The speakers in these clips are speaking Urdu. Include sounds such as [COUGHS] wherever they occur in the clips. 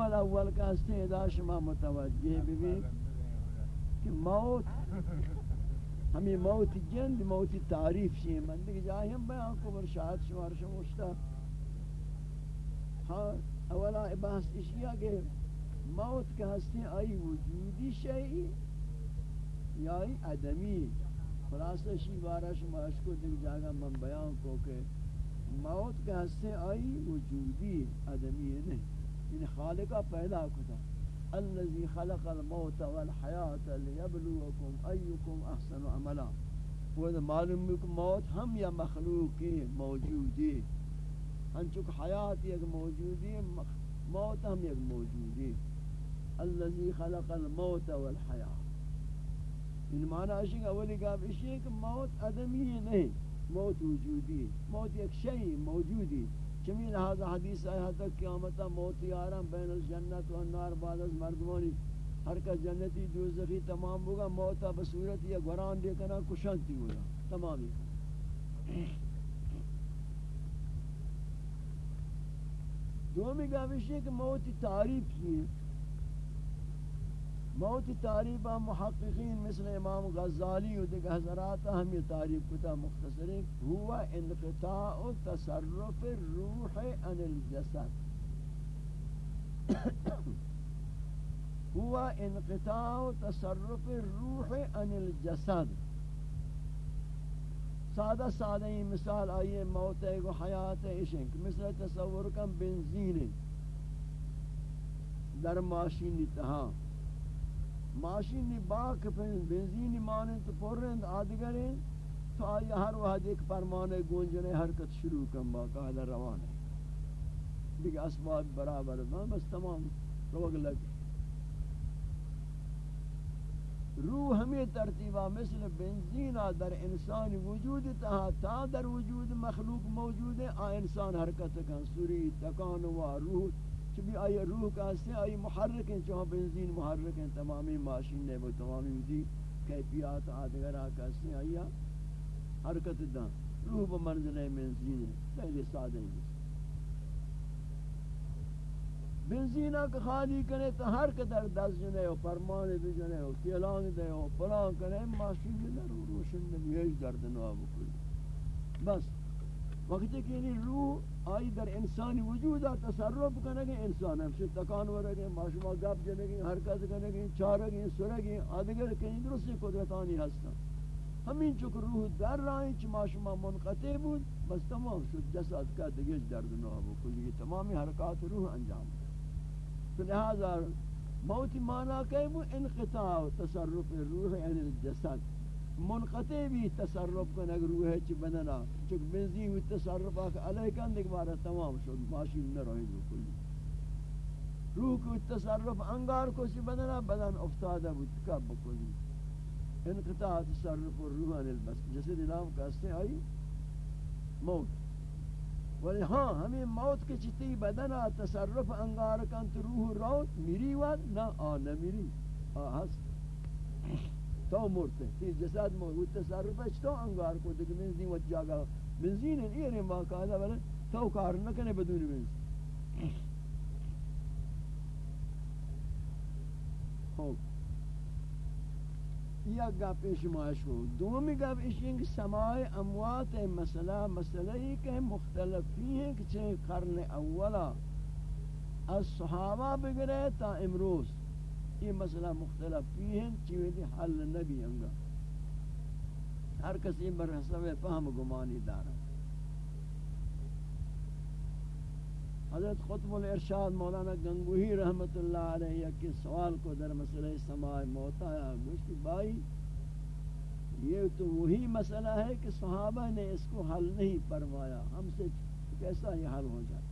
اول اول کا ہستے شما متوجہ بھی کہ موت ہمیں موت جند موت تعریف شیئے من دیکھ جائے ہم بیان کو برشاہد شمار شموشتا ہاں اولا بحث اشیاء کہ موت کے ہستے آئی وجودی شئی یا آئی ادمی خلاصہ شی بارہ شما اشکو دیکھ جاگا من بیان کو کہ موت کے ہستے آئی وجودی ادمی نہیں یعنی خالقہ پیدا کتا۔ الذي خلق الموت والحیات لیبلوکم ایکم احسن عملا۔ وہ معلوم ہے کہ موت ہم یا مخلوق موجودی۔ انچک حیات یک موجودی، موت ہم یک موجودی۔ الذي خلق الموت والحیات۔ ان معنی ہے کہ اولی گاب اسی ہے کہ موت ادمی نہیں، موت وجودی، موت ایک شئی موجودی۔ چمی لہذا حدیث آیا تک قیامتا موت یارم بین الجنت و النار بعد از مردمانی۔ ہر کا جنتی دوزخی تمام ہوگا موتا بصورت یا گران دے کنا کشانتی ہوگا تمامی۔ دومی گاوشی ہے کہ موت تعریف کی ہے موت تعریف محققین مثل امام غزالی و دیگر حضرات ہم یہ تعریف کتا مختصری ہوا انقطاع تصرف روح عن الجسد. [COUGHS] ہوا انقطاع تصرف روح عن الجسد. سادہ سادہ ہی مثال آئیے موت ہے کو حیات ہے عشق، مثل تصور کم بنزین در ماشین تہاں. ماشین باک بنزین مانے تو پرند آدگریں تو آئی ہر وحد ایک پرمانے گونجنے حرکت شروع کن باقاعدہ روان ہے۔ دیکھ اسباب برابر ہے بس تمام روگ لگ روح ہمیں ترتیبہ مثل بنزین در انسان وجود تہا، تا در وجود مخلوق موجود ہے، آ انسان حرکت کن، سوری، تکان و روح چبی آئی روح کا ہستے آئی محرک ہیں چوہاں بنزین محرک ہیں تمامی ماشین نے وہ تمامی دی کیفیات آدگر آکا ہستے آئی حرکت دا روح با منزل بنزین ہے، پہلے سادہ ہی بنزین آکا خالی کنے تو ہر قدر دس جنے ہو، فرمان بھی جنے ہو، کیلان دے ہو پلان کنے، ماشین میں در روشن نبی ایش درد نواب کلی بس۔ وقتی کہ یعنی روح آئی در انسانی وجود تصرف کرنے انسان ہم سے تکان ورگے معشومہ گپ جنے جنگی، حرکت کرنے چارگی، سرگی، آدگر کہیں درست قدرتانی ہستا ہمین چک روح در رائیں چھ معشومہ منقطع بود، بس تمام شد جسد کا دگیج درد نو ابو کلی تمامی حرکات روح انجام تو لہذا موت معنی کہ انقطاع تصرف روح یعنی عن الجسد منقطع بھی تصرف کن اگر روح ہے چی بدنا چک بنزین و تصرف آکا علیہ کن دیکھ بارا تمام شد، ماشین نہ رہی جو کلی۔ روح کو تصرف انگار کو سی بدنا بدن افتادہ بود، کب بکلی انقطاع تصرف روح عن البس، جسد نام کہستے آئی، موت۔ ولی ہاں ہمیں موت کے چتی بدنا تصرف انگار کن تو روح روت میری واد، نہ آ نہ میری، آ ہست۔ تو مرتے تی جسد موجود تصرف ہے تو انگار کو دیکھ بنزین و جاگا بنزین ہے یہ باقاعدہ بلے تو کار نہ کنے بدون بنزین خوب یا گپ شماش ہو دومی گپ اشین کہ سماع اموات مسئلہ مسئلہ یہ کہ مختلفی ہیں کہ چھے قرن اولا از صحابہ بگرے تا امروز. یہ مسئلہ مختلف بھی ہیں، چیویں حل نبی انگا ہر کسی بر حسب فہم گمانی دارا۔ حضرت خطب الارشاد مولانا گنگوہی رحمت اللہ علیہ کہ سوال کو در مسئلہ سماع موت آیا۔ گوشتی بائی یہ تو وہی مسئلہ ہے کہ صحابہ نے اس کو حل نہیں فرمایا۔ ہم سے کیسا یہ حل ہو جائے؟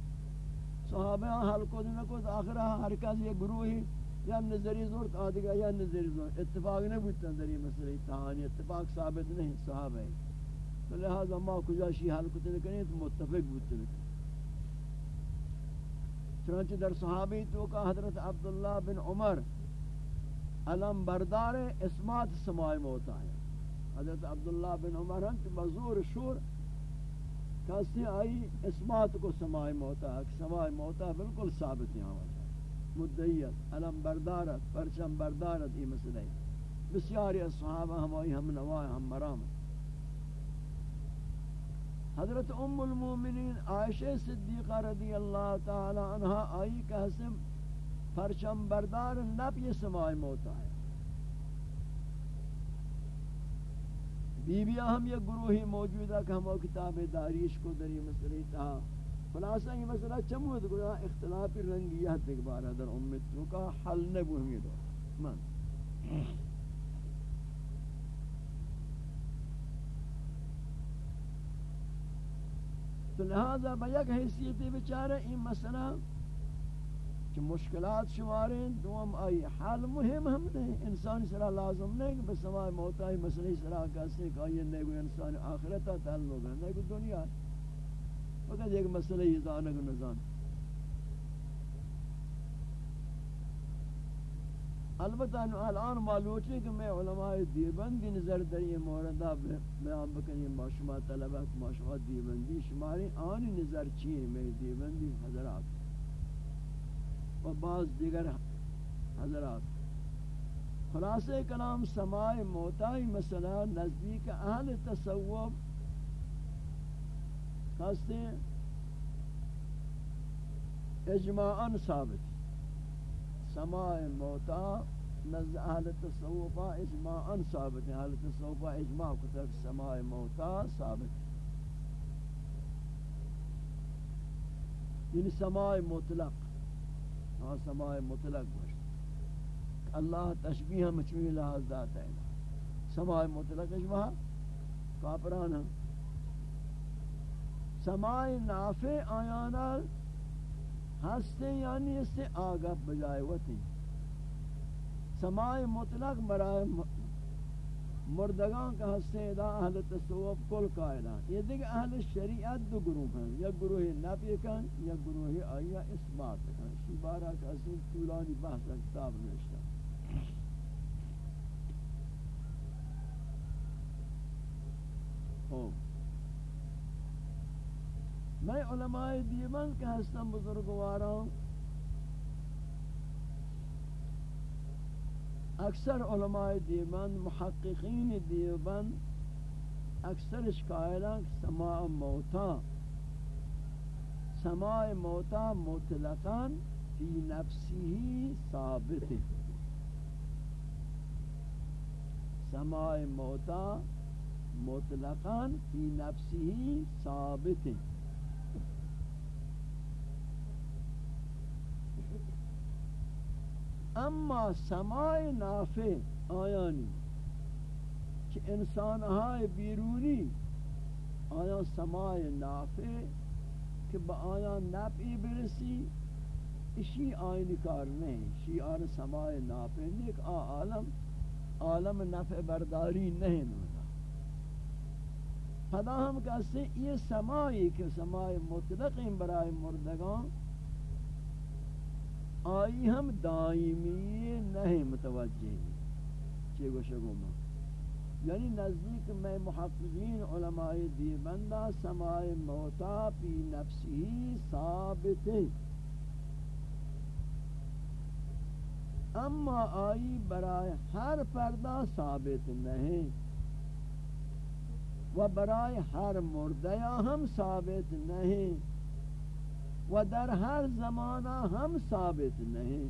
صحابہ حل کو دینا کو آخرہ ہر کس یہ گروہی یا نظری زور آدھگا یا نظری زور اتفاق نہیں بودتا در یہ مسئلہ اتحانی اتفاق ثابت نہیں صحابہ ہے تو لہذا ما کجا شی حل کتے نکنے تو متفق بودتا نکنے چنانچہ در صحابی تو کا حضرت عبداللہ بن عمر علم بردار اسمات سمائی موتا ہے حضرت عبداللہ بن عمر ہم کہ بزور شور کسی آئی اسمات کو سمائی موتا ہے سمائی موتا بالکل ثابت یہاں وجہ مدعیت، علم بردارت، پرچم بردارت یہ مسئلہ ہے بسیاری از صحابہ ہمائی ہم نوائی ہم مرامت حضرت ام المومنین عائشہ صدیقہ رضی اللہ تعالی عنہ آئی کہ حسن پرچم بردار نبی سماع موتا ہے بی بی ہم یہ گروہی موجود ہے کہ ہم کتاب داریش کو دری مسئلہ تھا خلاصہ یہ مسئلہ چمود گنا اختلافی رنگیت دیکھ بارا در امت تو کا حل نبو ہمیں دو من. تو لہذا با یک حیثیتی بچارے این مسئلہ کہ مشکلات شماریں دوم آئی حال مهم ہم نہیں انسان سرا لازم نہیں کہ بسماع موتائی مسئلہ سرا کسی کہ آئی نہیں کوئی انسان آخرتا تعلق ہے نہیں کوئی دنیا. ہے فقط ایک مسئلہ ہی زانگ نظام البتہ الان معلوم ہے کہ میں علماء دیوبندی نظر در یہ موردہ بیان بکنی معشومہ طلبہ معشومہ دیوبندی. شماری آنی نظر چیئے میں دیوبندی حضرات. و بعض دیگر حضرات. خلاصہ کلام سماع موتائی مسئلہ نزدیک اہل تصوب خاصتے اجماعاً ثابت سماع موتا نزد اہل تصوفہ اجماعاً ثابت ہے اہل تصوفہ اجماع کو سماع موتا ثابت یعنی سماع مطلق ہاں سماع مطلق گوشت اللہ تشبیہ مچوی لحاظ ذات ہے سماع مطلق اجماع کافران ہم سماع نافع آیانا ہستے یعنی اس سے آگاہ بجائے وطی سماع مطلق برائے مردگان کا ہستے ادا اہل تصوف کل قائلہ۔ یہ دیکھ اہل شریعت دو گروہ ہیں، یا گروہ نبی کن، یا گروہ آیا اس بات کن۔ اسی بارہ کا حسین طولانی بحث کتاب نوشتا خوب میں علماء دیوبند کے ہستم بزرگواروں اکثر علماء دیوبند، محققین دیوبند، اکثر شکایلان سماع موتا سماع موتا مطلقا فی نفسی ثابت۔ سماع موتا مطلقا فی نفسی ثابت۔ اما سماع نافع آیانی کہ انسان ہائے بیرونی آیا سماع نافع کہ با آیا نفعی برسی؟ اسی آئین کار نہیں اسی آن سماع نافع نیک آ عالم عالم نفع برداری نہیں نودا. پدا ہم کہتے ہیں یہ سماعی کہ سماع مطلق برائے مردگان آئی ہم دائمی نہیں متوجہ چی گوشہ گوما یعنی نزدیک میں محققین، علماء دیبندہ سماع موتا، پی نفسی ثابت ہے اما آئی برائے ہر پردہ ثابت نہیں۔ و برائے ہر مردیہ ہم ثابت نہیں۔ و در ہر زمانہ ہم ثابت نہیں۔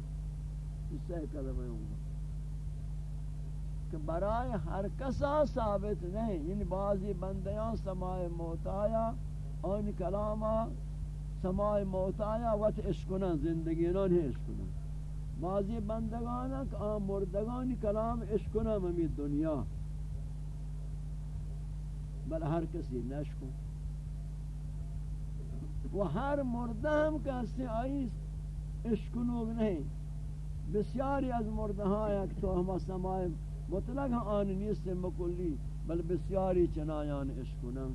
اس سے کلمہ ہوں کہ برائے ہر کسا ثابت نہیں۔ یعنی بعضی بندیاں سماع موتایا ان کلاما سماع موتایا وقت عشقنا زندگی نہ عشقنا بعضی بندگانا کہ آن مردگانی کلام عشقنا ممی دنیا۔ بل ہر کسی نشکو و ہر مردہ ہم کہتے ہیں آئی اشکنوگ نہیں بسیاری از مردہ ہاں یک تو ہم سمائے مطلق ہاں آن نیست مکلی، بل بسیاری چنایان اشکنن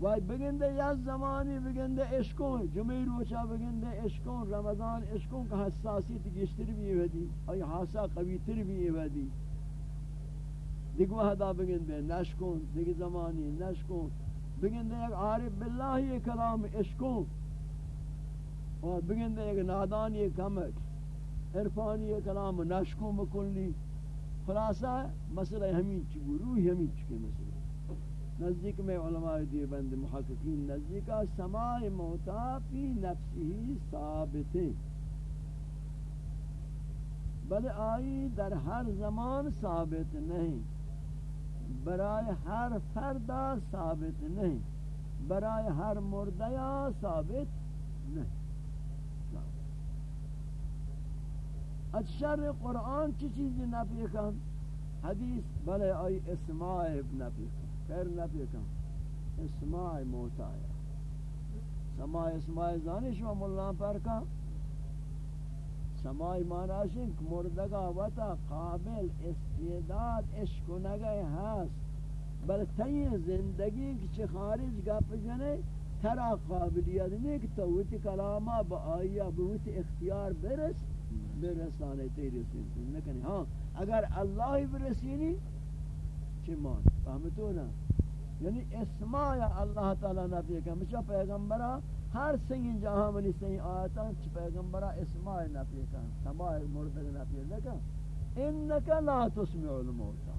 وای بگنده یک زمانی بگنده اشکون جمعی روچا بگنده اشکون رمضان اشکون که حساسیت گشتر بھی ودی ای حاسا قوی تر بھی ودی دیگو ہدا بگن بے نشکون دیگی زمانی نشکون بگن دے ایک عارف باللہ یہ کلام عشکون اور بگندے ایک نادان یہ کمک، عرفانی یہ کلام نشکو مکلی خلاصہ مسئلہ ہمیں چکو روح ہمیں چکے مسئلہ. نزدیک میں علماء دیئے بند محققین نزدیکا سماع موتا فی نفسی ثابتے بل آئی در ہر زمان ثابت نہیں. برائے ہر فردہ ثابت نہیں برائے ہر مردیا ثابت نہیں۔ اشر قرآن چی چیز نفی کن؟ حدیث، بلے آئی اسماع نفی کن، خیر نفی کن۔ اسماع موتا ہے سماع اسماع زانی شما ملان پر کن؟ سماعی معنی کہ مردگا وطا قابل استعداد عشق و نگئے ہست بل تین زندگی کی خارج گپ جنے ترا قابلیت نہیں کہ تو وتی کلامہ با آیا بوتی اختیار برس برسانے تیری سنتی لیکن ہاں اگر اللہ برسینی چی مان فهمتو نا یعنی اسماء اللہ تعالی نبی کہ مچا پیغمبرہ ہر سنگین جہاں منی سنگین آیتا چھ پیغمبرہ اسماء نفی کن سماع مردد نفی لکا انکا لا تسمع الموتا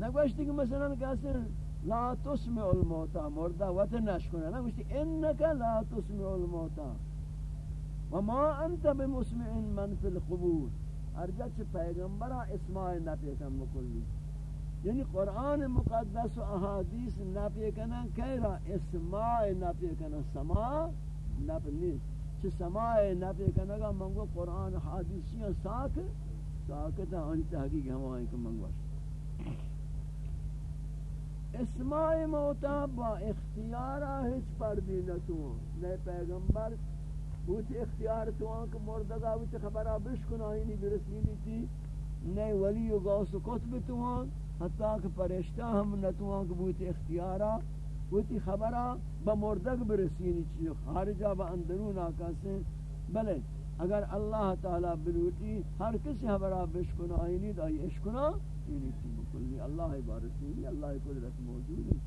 نگوشتی کہ مثلا کہتے لا تسمع الموتا مردہ وقت نشکنے نگوشتی انکا لا تسمع الموتا وما انت بمسمع من فی القبور. ارجع چھ پیغمبرہ اسماء نفی کن مکلی. یعنی قرآن مقدس و احادیث نفی کنن کیرا اسماع نفی کنن سماع نفی نیست. چھ سماع نفی کنگا منگو قرآن حادیثی ساکت ساکت آنی تحقیق ہمائیں کہ منگوش اسماع موتا با اختیارا ہچ پردی نتو نئے پیغمبر بوتی اختیار تو آنکہ مردگا بوتی خبرہ بشکن آئینی برسینی تھی نئے ولی و غوث و قطب تو آنکہ حتیٰ کہ پرشتہ ہم نتوان کبوت اختیارا. وتی خبرہ بمردگ برسینی چیز خارجہ با اندرون آکا سے بلے اگر اللہ تعالی بلوٹی ہر کسی خبرہ بشکنا آئینی دائی اشکنا اینی تھی بکلی، اللہ بارسینی اللہ قدرت موجود ہے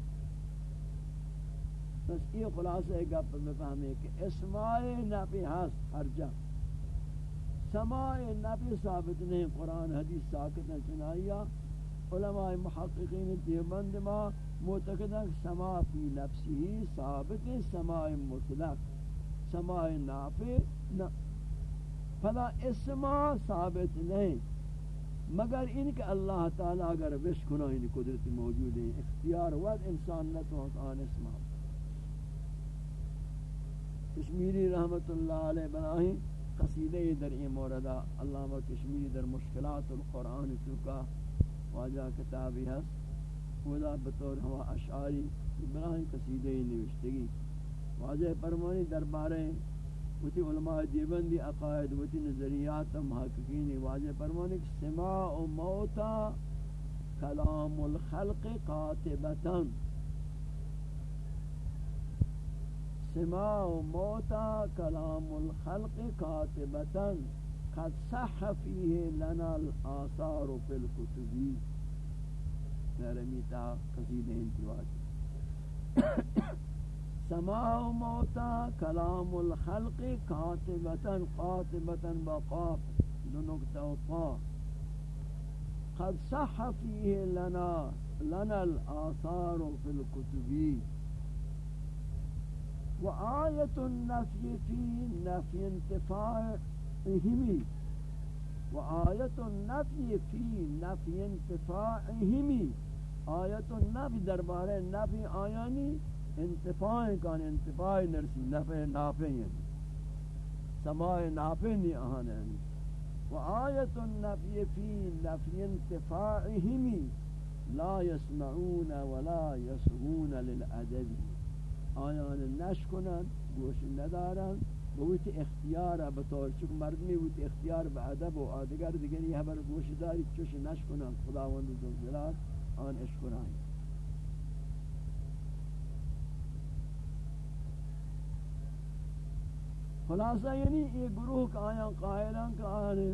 بس یہ خلاصہ ایک گپ میں فہمے کہ اسماء نفی ہست ہر جا سماع نفی ثابت نہیں، قرآن، حدیث ساکت ہے چنائیہ۔ علماء محققین دیوبند ما معتقدن سما فی نفسی ثابت سماع مطلق۔ سماع نافع فلا اسما ثابت نہیں، مگر ان کہ اللہ تعالی اگر وش کنا ان قدرت موجود ہے اختیار وقت انسان نہ تو آن اسما۔ کشمیری رحمت اللہ علیہ بناہی قصیدہ در این موردہ علامہ کشمیری در مشکلات القرآن چکا واجہ کتابی ہے خدا بطور ہوا اشعاری براہی قصیدے نوشتگی۔ واجہ پرمانی دربارے وتی علماء دیوبندی عقائد وتی نظریات محققین واجہ پرمانی سماع و موتا کلام الخلق قاتبتا سماع موتا کلام الخلق قاتبتا قد صح فيه لنا الآثار في الكتب. نرميتا قصيدة انتواج سماع موتا كلام الخلق كاتبة. قاتبة بقاف لنقطة وقاف قد صح فيه لنا لنا الآثار في الكتب. وآية النفي في نفي انتفاع اہمی و آیت النفی فی نفی انتفاع اہمی آیت النفی دربار نفی آیانی انتفاع کان انتفاع نرسی نفع نافع یعنی. سماع نافع نی آہان یعنی. و آیت النفی فی نفی انتفاع اہمی لا يسمعون ولا يسغون للعدد آنان نشکنند، گوش ندارند. بویت اختیار به طور چون مردمی بود اختیار به ادب و آدگر دیگه یه بر گوش دارید چش نش کنن خداوند ذوالجلال آن اش کنن خلاصہ یعنی ای گروه که آیا قائلان که آنے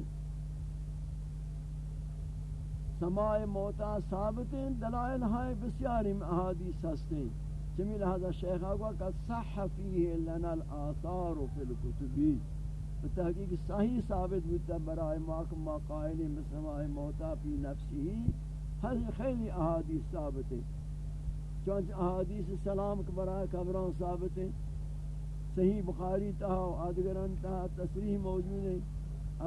سماع موتا ثابتین دلائل های بسیاری میں احادیث ہستیں چمی لہذا شیخ آگوا کہ صح فیہ لنا الآثار فی الکتبی بتحقیق صحیح ثابت بودتا برای ماک ما قائلی مسلمہ موتا فی نفسی خیلی احادیث ثابت ہے چونچہ احادیث سلام کے برای قبران ثابت صحیح بخاری تہا و آدگران تہا تصریح موجود ہے.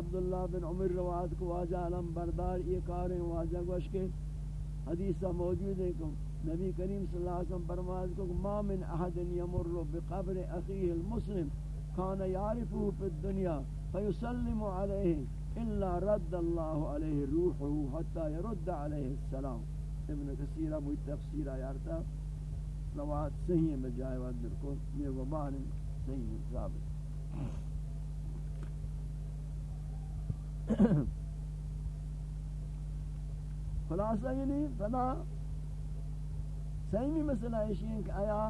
عبداللہ بن عمر روایت کو واجہ علم بردار یہ کاریں واجہ گوش کے حدیثہ موجود ہے کہ نبی کریم صلی اللہ علیہ وسلم فرمائے کہ ما من احد یمر بقبر اخیه المسلم كان يعرفه في الدنيا فيسلم عليه الا رد الله عليه روحه حتى يرد عليه السلام. ابن کثیر ابو تفسیر آیارتا، روایت صحیح ہے بجائے ودر کو یہ وبان صحیح ثابت. [COUGHS] خلاصہ یہ نہیں فلا صحیح مسئلہ ایشی ہے کہ آیا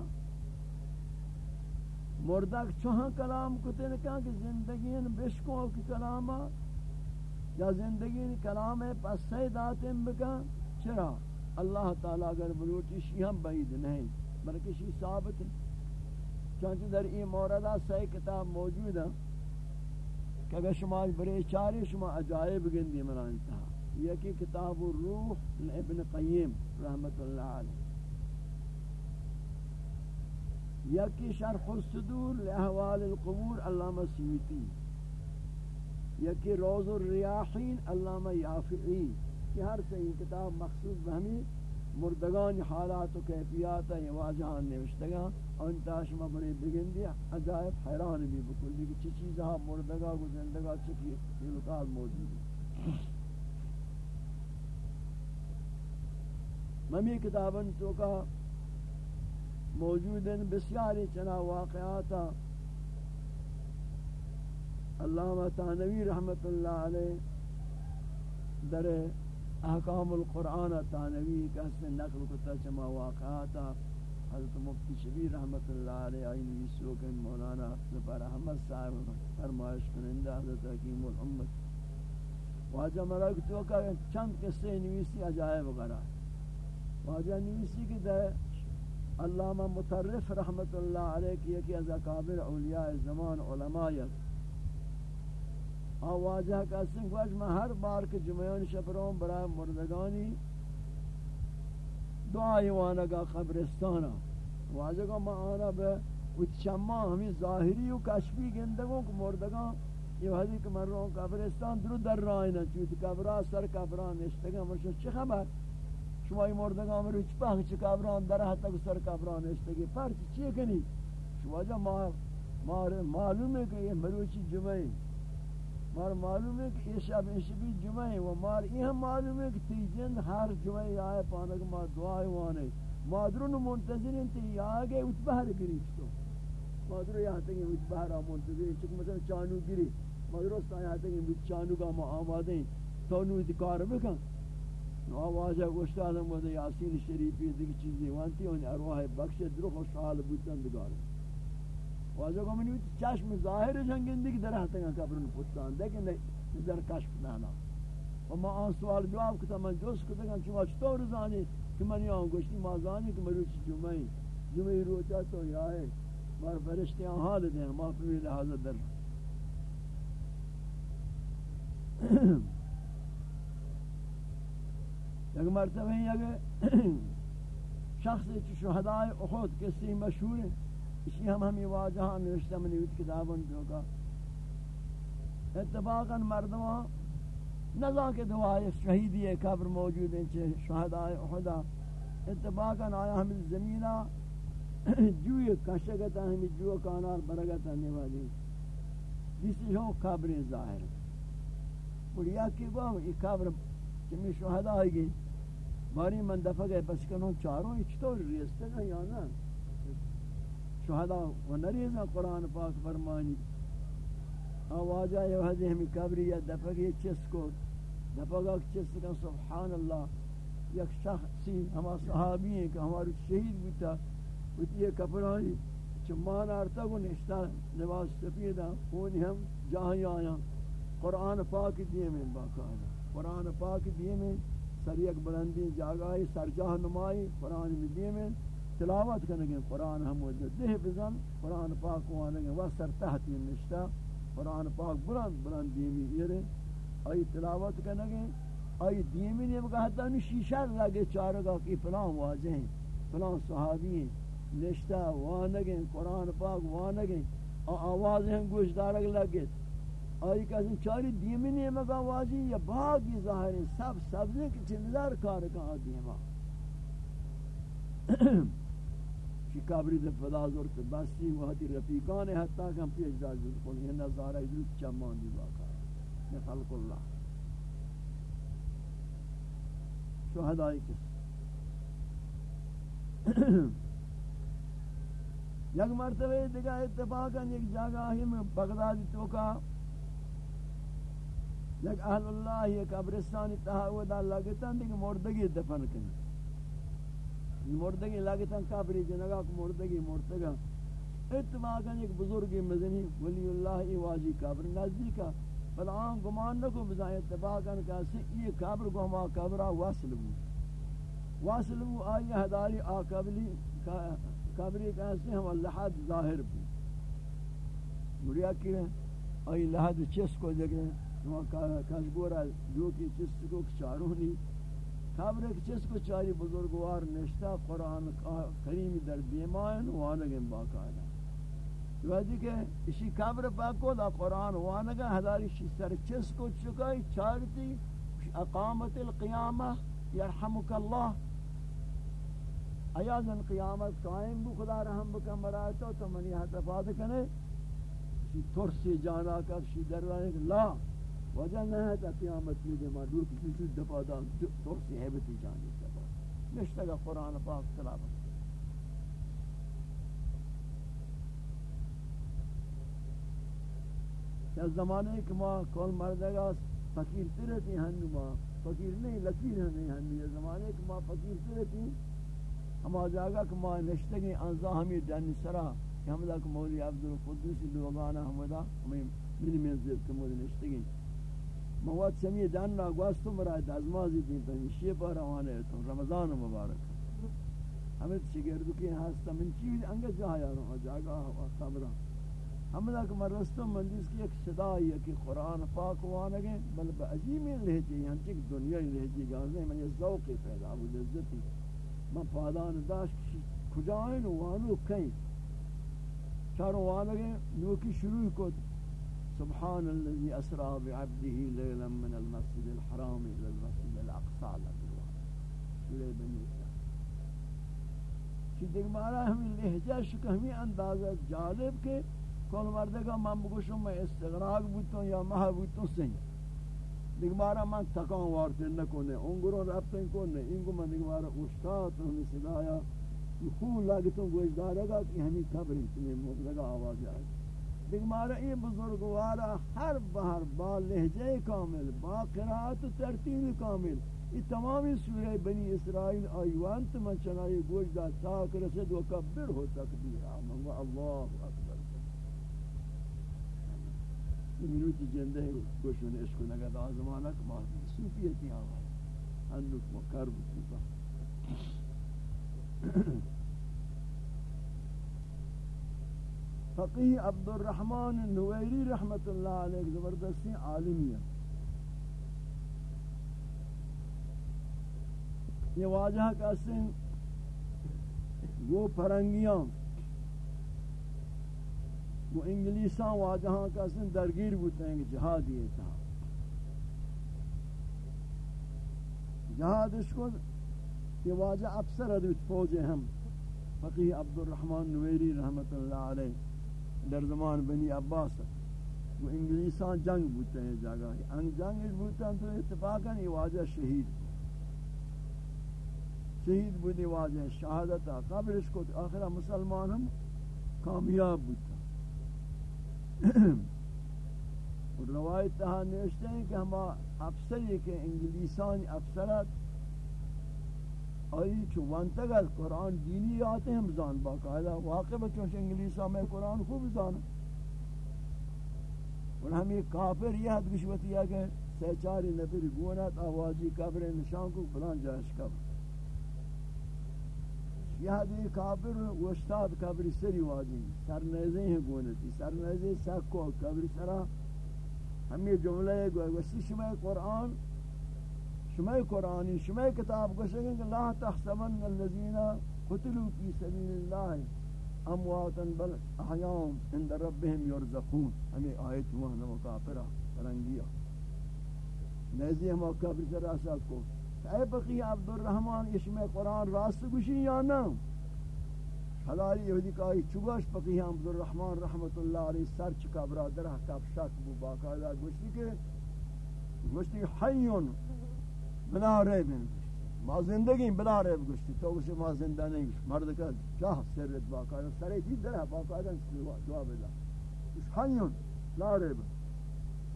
مردک چوہاں کلام کتے نکا کہ زندگی بشکوں کی کلاما یا زندگی کلام پس سیداتیں بکا چرا؟ اللہ تعالیٰ اگر بلوٹی شیہم بعید نہیں، بلکہ شی ثابت ہے چونچہ در این موردہ سی کتاب موجود ہے کہ اگر شما برے چارے شما عجائب گندی منانتا یکی کتاب الروح ابن قیم، رحمت اللہ علیہ۔ یکی شرح الصدور لأحوال القبور، علامہ سیوتی یکی روز الریاحین، علامہ یافعی. کہ ہر سے یہ کتاب مخصوص بہمی مردگان حالات و کیفیات یہ واجہان نوشتگاں. ان تاشمہ بڑی بگن دیا، عجائب حیران بھی بکلی کہ چی چیزہا مردگا کو زندگا چکی فیلقات موجود ہے. ممی کتابن تو کا موجود ہیں بسیاری چنا واقعاتا. علامہ تانوی رحمت اللہ علیہ در احکام القرآن تانوی کا حسن نقل کتا چما واقعاتا. حضرت مفتی شبیر رحمت اللہ علیہ آئی نویسو کہ مولانا زفر احمد صاحب، فرمائش کنندہ حضرت حکیم الحمد واجہ مرک تو کہ چند قصے نویسی عجائب وغیرہ. واجہ نویسی کی در علامہ مترف رحمت اللہ علیہ کی کہ از اکابر اولیاء زمان علمائیت آواجہ کا سنگ واج میں ہر بار کے جمعیان شفروں برای مردگانی دعائی وانگا قبرستانا. واجہ کا میں آنا بے اتشمہ ہمیں ظاہری و کشفی گندگوں کو مردگان یہ حدیث کہ مروں قبرستان درو در رائنا چوتی قبرہ سر قبران نشتگا مرشو چی خبر شما این مردگان مرو چی پاک چی قبران در حتی سر قبران نشتگی پر چی کنی شما جا معلوم ہے کہ یہ مروچی جمعی مار معلوم ہے کہ یہ شب شبی جمعہ ہے و مار یہ معلوم ہے کہ تی جن ہر جمعہ آئے پانک ما دعائے وانے مادرون منتظر منتظرین تی آگے اتبہر گری تو مادرو یہاں تک یہ اتبہر منتظرین چکہ مثلا چانو گری. مادرو یہاں تک یہ چانو کا ما آمادیں تو نو اتکار بکن. نو واجا گوشتان مود یاسین شریفی دیگه چیزی وانتی اون ارواح بخش درو خوشحال بودن دیگار واجا کو منی چشم ظاهر جنگندی که در هتن قبرن پوتان دیگه در کشف نه و ما آن سوال جواب کتا من جز کتا شما چطور زانی که من یه آنگوشتی ما زانی که مرو چی جمعه جمعه روچا تو یا ہے مار فرشتی آن حال دیں ما پر لحاظت در [CLEARS THROAT] یک مرتبہ ہی اگر شخص شہداء احد کسی مشہور ہے اسی ہم ہمیں واجہاں نوشتہ منی ویت کتابن جو کا اتفاقا مردمہ نظا کے دعائے شہیدی قبر موجود ہیں چھے شہداء احدا اتفاقا آیا ہمیں زمینہ [COUGHS] جوئی کشگتا ہمیں جو کانار برگتا نوالی جسی ہوں قبر ظاہر بڑیا کی گوہ یہ قبر چمی شہداء گئی ماری من دفع گئے، پس کنوں چاروں اچھتور ریستے گا یا نا؟ شہدہ و نریزا قرآن پاک فرمانی۔ آوازہ یہ حدی ہمیں قبری یا دفقی چس کو۔ دفقہ چس کا سبحان اللہ یک شخصی ہما صحابی ہیں کہ ہمارے شہید بیتا بیتی یہ کپرانی چمان آرتا کو نشتا لباس سفیدہ خونی ہم جاہی آیا قرآن پاک دیئے میں باقاعدہ۔ قرآن پاک دیئے میں سر یک بلندی جاگائی سر جاہ نمائی، قرآن میں میں تلاوت کرنے قرآن ہم دہ بزن، قرآن پاک کو وانگے وسر تحتی نشتا قرآن پاک بلند بلند دیمی ایرے آئی تلاوت کرنے آئی دیمی نیم کہتا نی شیشہ لگے چارگا کی فلان واضح ہیں فلان صحابی ہیں نشتا وانگے، قرآن پاک وانگے آواز ہیں گوش دارگ لگے آئی کہ کہتا چاری دیمی نیم کا واضح یا باغی ظاہر ہیں سب سبزے کی چندر کارکا دیما۔ [CLEARS THROAT] کی قبری دے فدا زور تے بسی وحدی رفیقان حتی کہ ہم پیش دار جل کن یہ نظارہ ادرس چمان دی واقع ہے خلق اللہ۔ شہدائی کس [CLEARS THROAT] یک مرتبہ دیگا اتفاقا یک جگہ ہی میں بغدادی توکا یک اہل اللہ یک قبرستانی تحاودا لگتا دیکھ مردگی دفن کرنے مردگی لگتن قبری جنگا کو مردگی مرتگا۔ اتفاقا ایک بزرگ مزنی ولی اللہ واجی قبر نزدیکا بل آن گمان نکو بزای اتفاقا کسی یہ قبر کو ہما قبرہ وصل بو۔ وصل بو آئی حداری آقبلی قبری کسی ہم لحد ظاہر بو۔ مریا کی آئی لحد چس کو جگہ کشگورا جو کی چس کو چاروں نہیں خبر ایک چیز کو چاری بزرگوار نشتا قرآن کریم در دیمائن وانگن باقاعدہ۔ وادی کہ اسی قبر پاکو دا قرآن وانگا ہزاری شی سر چیز کو چکائی، چارتی، اقامت القیامہ، یرحمک اللہ۔ ایازن قیامت قائم بو، خدا رحم بکن مرایتو تو منی حد افاد کنے۔ شی ترسی جانا کر شی در لا۔ وجہ نہ ہے کہ قیامت میں دے دور کی کسی دفعہ دا طور سے حیبتی جانی سبا نشتہ کا قرآن پاک تلاوت کیا زمانے کہ ماں کول مردے گا؟ فقیر ترتی ہنو ماں۔ فقیر نہیں، لکیر نہیں ہنو یہ زمانے کہ ماں فقیر ترتی ہم جاگا کہ ماں نشتگی انزا ہمیں دن سرا کہ ہم دا کہ مولی عبدالقدوسی لوگانا ہمیں دا ہمیں منی منزل کہ مولی نشتگی مواد سمی دان نا گواستو مرای دازمازی دین تو شی پر روانے تو رمضان مبارک. ہمیں شگردو کی ہستا من چیز انگا جایا رہا جاگا خبرہ ہم دا کہ مرستو مندیس کی ایک صدای ہے کہ قرآن پاک وانگیں بل با عجیمی لہجی ہیں چک دنیا لہجی گازیں من یہ ذوق پیدا بود عزتی من پادان داشت کجائیں وانو کہیں چاروں وانگیں نوکی شروع کو سبحان الذي أسرى بعبده ليلا من المسجد الحرام إلى المسجد الأقصى سورہ بنی کہ دیکھ مارا ہمیں لہجہ شک ہمیں اندازہ جالب کے کون مردے کا من بگوشوں میں استغراق بوتوں یا مہا بوتوں سنگ. دیکھ مارا من تکان وارتے نکونے انگروں ربطیں کونے انگو من دیکھ مارا اشتاعت ہمیں صدایا خون لگتوں گوش دارے گا کہ ہمیں خبریں تمہیں مبلغ آواز آئے دیکھ مارا یہ بزرگوارا ہر بہر با لہجہ کامل، با قرآت و ترتیب کامل. یہ تمامی سورہ بنی اسرائیل آئیوان تو چنائی گوش دا تاک رسد و کبر ہو تکبیر. آمن و اللہ اکبر. یہ منوٹی جندہ ہے گوشون عشق نگد آزمانہ کما صوفیتی آوائی ہنک مکرب کیفا فقی عبد الرحمن نویری رحمت اللہ علیہ زبردستی عالمی ہے یہ واجہ کا سن وہ پرنگیاں، وہ انگلیساں واجہاں کا سن درگیر بوتے ہیں جہاد یہ تھا۔ جہاد اس کو یہ واجہ افسر ادوت فوج ہم فقی عبد الرحمن نویری رحمت اللہ علیہ۔ در زمان بنی عباس. وہ انگلیسان جنگ بوتے ہیں جگہ. ان جنگ بوتے ہیں تو اتفاقا یہ واجہ شہید شہید بودی واجہ شہادت. قبل اس کو آخرہ مسلمان ہم کامیاب بوتا اور روایت تہا نوشتے ہیں کہ ہما افسر افسری کے انگلیسان افسرات آئی چو وانتگ از قرآن دینی آتے ہیں بزان باقاعدہ واقع بچونش انگلیسا میں قرآن خوب بزانا اور ہم یہ کافر یہ حد گشوتی ہے کہ سہچاری نفر گونت آوازی کافر نشان کو فلان جائش کبر یہ دی کافر وشتاد قبر سری واجی سر نیزیں ہیں گونتی سر نیزیں سکو قبر سرا۔ ہم یہ جملے گوئے وسی شمع قرآن شمع قرآنی، شمع کتاب گوشیں کہ لا تحسبن الذین قتلوا فی سبیل اللہ امواتا، بل احیام عند ربهم یرزقون. ہمیں آیت ہوا نمو کافرہ فرنگیہ نیزی ہم قبر سرا سکو اے بقی عبد الرحمن اشم قرآن راست گوشی یا نا حلالی یہودی کہا چوگاش بقی عبد الرحمن رحمت اللہ علیہ سر چکا برادر حقاب شک بو باقاعدہ گوشتی کہ گوشتی حیون. بلا ریبن ما زندگی بلا ریب گوشتی تو گوشتی ما زندہ نہیں گوشتی مرد کا چاہ سرت باقاعدہ سرے چیز در ہے باقاعدہ جواب دا حیون لا ریب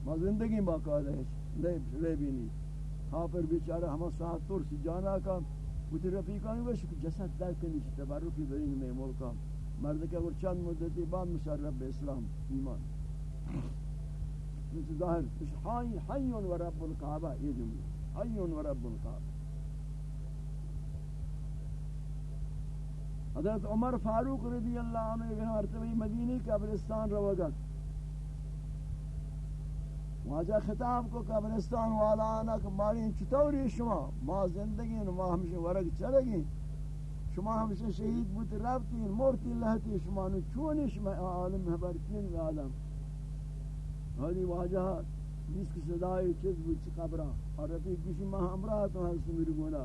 ما زندگی باقاعدہ ہے ریبی نہیں کافر بیچارہ ہم ساتھ طور سے جانا کا مجھے رفیقانی وش جسد در کنی چی تبرکی برین میں ملکا مرد کہ اگر چند مدتی بعد مشرف اسلام ایمان مثل ظاہر حیون و رب القعبہ یہ حیون و رب القعبہ حضرت عمر فاروق رضی اللہ عنہ ایک مرتبہ مدینی قبرستان روگت واجہ خطاب کو قبرستان والا آنا کہ ماری چطوری شما ما زندگی ما ہمشہ ورگ چلے گی شما ہمشہ شہید بوت ربتی مورتی لہتی شما نو چونی شما عالم حبر کین عالم حالی واجہ جس کی صدای چیز بود چی قبرہ اور رفیق کسی ما ہمراہ تو حضرت میری گونا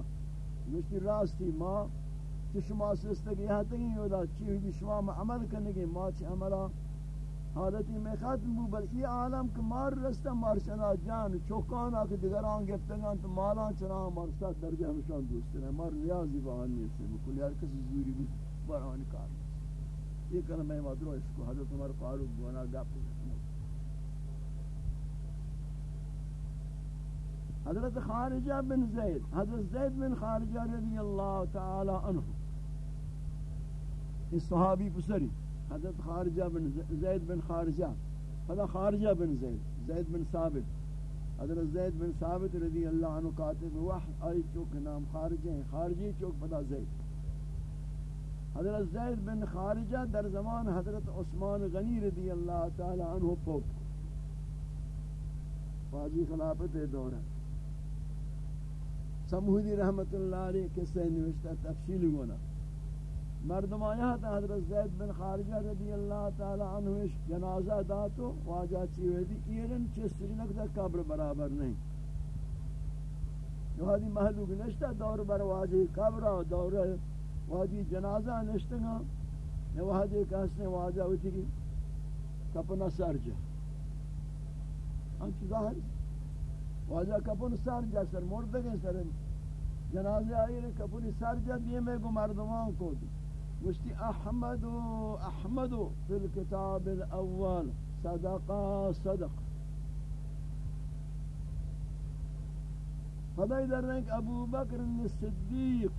مشتی راستی ما چی شما سستگی یہاں تک تگی یودا چی ہوئی شما ما عمل کرنے گی ما چی عملہ حالتی میں ختم بو بل ای عالم کہ مار رستا مار چنا جان چوکانا کہ دیگران گفتگان تو مالان چنا مار ساتھ درجہ ہمشان دوست رہے مار نیازی بہان نہیں سے مکل ہر کسی زوری بھی برانی کار یہ کہنا میں مدرو اس کو حضرت عمر فاروق گونا گپ حضرت خارجہ بن زید، حضرت زید بن خارجہ رضی اللہ تعالی عنہ۔ اس صحابی پسری، حضرت خارجہ بن زید بن خارجہ فلا خارجہ بن زید زید بن ثابت۔ حضرت زید بن ثابت رضی اللہ عنہ کاتب وحی، آئی چوک نام خارجہ ہیں، خارجی چوک فلا زید۔ حضرت زید بن خارجہ در زمان حضرت عثمان غنی رضی اللہ تعالی عنہ پوپ۔ واجی خلافت دورہ۔ سمہودی رحمت اللہ علیہ کس سے نوشتہ تفصیل گونا۔ مردم آیا تھا حضرت زید بن خارجہ رضی اللہ تعالی عنہ جنازہ داتو واجہ چیوے دی ایرن چسری نکتا قبر برابر نہیں۔ جو وادی محلوک نشتا دور بر واجہ قبر و دور واجی جنازہ نشتا گا۔ وادی کہسنے واجہ ہوتی کی کپنا سر جا۔ ہنچ ظاہر واجہ کپن سر جا، سر مردگیں سر۔ جنازہ آئی رہے کپنی سر جا دیئے میں گو مردمان کو دی احمد احمد في الكتاب الأول. صدقا صدق فضائی در رنک ابو بکر الصدیق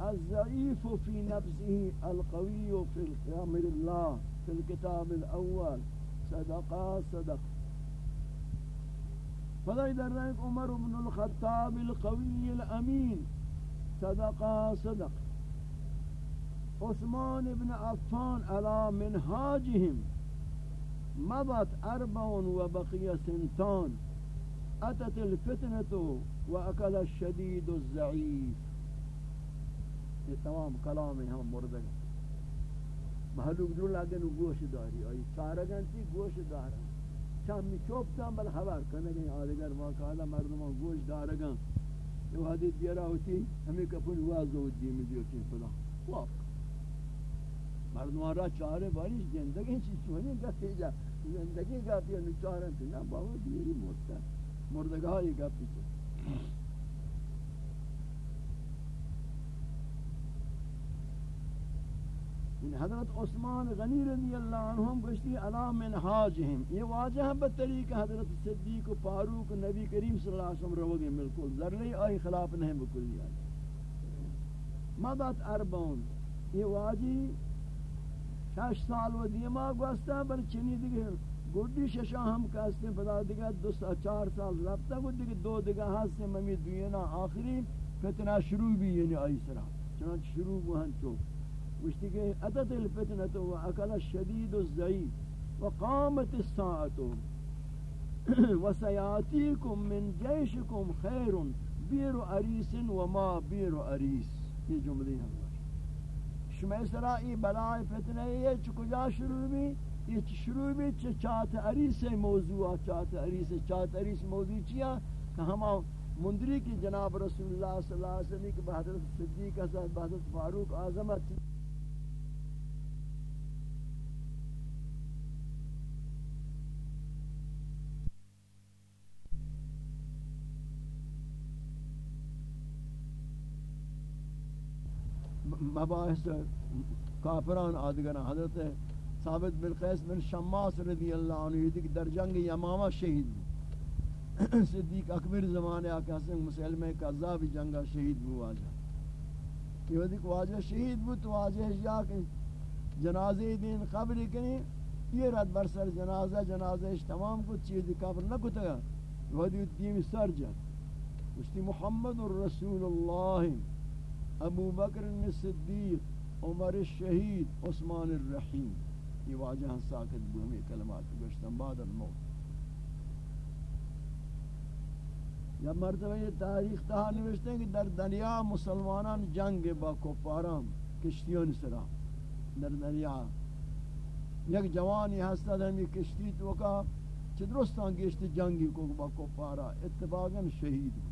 الضعیف في نفسه القوی في القيام الله في الكتاب الأول. صدقا صدق فضائی در رنک عمر بن الخطاب القوی الامین. صدقا صدق. عثمان ابن عفان على منهاجهم. مضت أربع وبقي سنتان. أتت الفتنة وأكل الشديد الزعيف. یہ تمام کلام ہم مردگ محلوک دور لگن گوش داری. آئی چارگن تی گوش دارن. چامی چوبتان بل خبر کنگیں آدگر ما کالا مردمان گوش دارگن. یہ حدیث دیرا ہوتی، ہمیں کپن واضح ہوتی مجھے فلا واقع مردمان را چارے باری زندگی چی چونی گفتی تیجا. زندگی گفتی یا نچارن تیجا یا دیری دیری مرده مردگاهی گفتی تو ان حضرت عثمان غنی رضی اللہ عنہم گشتی علا منحاجہم یہ واجہ بطریق حضرت صدیق و فاروق نبی کریم صلی اللہ علیہ وسلم روگے ملکل ذرلی آئی خلاف نہیں بکلی آئی مدت اربون یہ واجی شش سال و دیما گوستا بل چنی دیگه گودی ششا ہم کاستے بدا دیگه دو سال چار سال رفتا گود دیگه دو دیگه ہستے ممی دوینا آخری فتنہ شروع بھی یعنی آئی سرا، چنانچہ شروع بہن تو وشتی کہ اتت الفتنة و اکل الشدید وأكل الشديد الزعيد وقامت الساعة وسياتيكم [CLEARS THROAT] من جيشكم خير بير أريس وما بير أريس یہ جملے ہیں۔ شما سرا ای بلائی فتنہ یہ چکجا شروع بھی؟ یہ شروع بھی؟ چاہت عریس موضوع چاہت عریس چاہت عریس موضوع چیا؟ کہ ہم مندری کی جناب رسول اللہ صلی اللہ علیہ وسلم کی بحضرت صدیق حضرت بحضرت فاروق آزمت مباحث کافران آدگر حضرت ثابت بالقیس بن شماس رضی اللہ عنہ یہ در جنگ یمامہ شہید صدیق اکبر زمانے آکے حسن مسلمہ قذاب جنگا شہید بو آجا یہ دیکھ واجہ شہید بو تو واجہ جا کہ جنازے دین قبر کنی یہ رد برسر جنازہ جنازہ تمام کچھ چیز قبر نہ کتا۔ وہ دیکھ سر جات مشتی محمد الرسول اللہ۔ ابو بکر صدیق، عمر الشہید عثمان الرحیم۔ یہ واجہ ہاں ساکت بہمی کلمات گشتن بعد الموت یا مرتبہ یہ تاریخ تہا نوشتے ہیں کہ در دنیا مسلمانان جنگ با کفاران کشتیون سرا۔ در دنیا یک جوانی ہستا در ہمی کشتی تو کا، چدرستان گشت جنگی کو با کفارا، اتفاقا شہید کو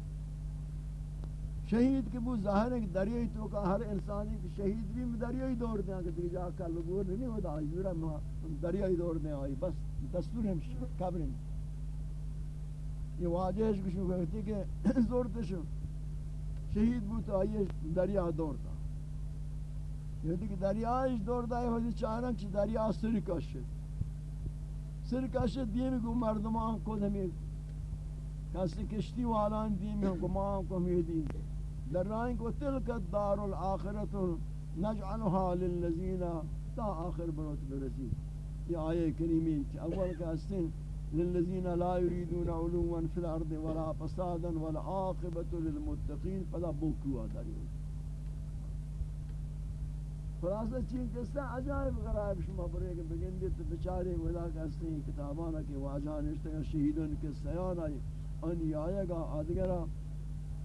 شہید کے بو ظاہر ہے کہ دریائی تو کا ہر انسانی کی شہید بھی دریائی دور دیں کہ دیکھ جا کر لگور نہیں ہوتا آئی میرا دریائی دور دیں آئی بس دستور ہم قبر ہیں یہ واجہ واجہش کشو کہتے کہ زور تشو شہید بو تو آئیے دریا دور دا۔ یہ کہ دریاش دور دا ہے ہوئی چانک چی دریا سر کشت سر کشت دیم کو مردمان کو ہمیں کسی کشتی والان دیم کو مان کو ہمیں دیم در رائن کو تلک الدار الاخرت نجعلها للذین تا آخر بروت برسی یہ آیے کریمی اول کا استن للذین لا يريدون علوا في الارض ولا فسادا ولا عاقبة للمتقین، فلا بوکوا داری خلاصہ چین قصہ عجائب غرائب شما برے کہ بگندے تو بچارے ولا کا استن کتابانا کے واجہان اشتگا شہیدون کے سیان آئی ان آئے گا آدگرہ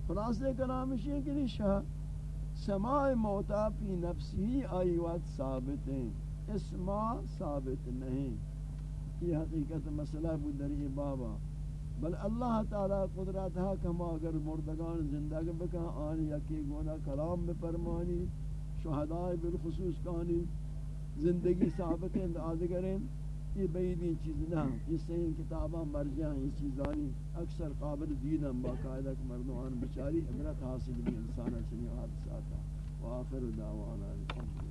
خلاصے کلامش یہ کہ شاہ سماع موتا پی نفسی آئی وقت ثابت ہیں۔ اسما ثابت نہیں۔ یہ حقیقت مسئلہ بود در یہ بابا۔ بل اللہ تعالی قدرت ہے کہ ہم اگر مردگان زندگی بکا آنی یکی گونا کلام بپرمانی شہدائی بالخصوص کانی، زندگی ثابت ہیں آدھگریں یہ بیدین چیز نہ یہ صحیح کتاباں مرجع ہیں یہ چیزانی اکثر قابل دیدن باقاعدہ کہ مردمان بچاری عبرت حاصل بھی انسان چنی حادثات وآخر دعوانا الحمد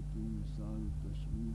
تو صورت مثال تشبیح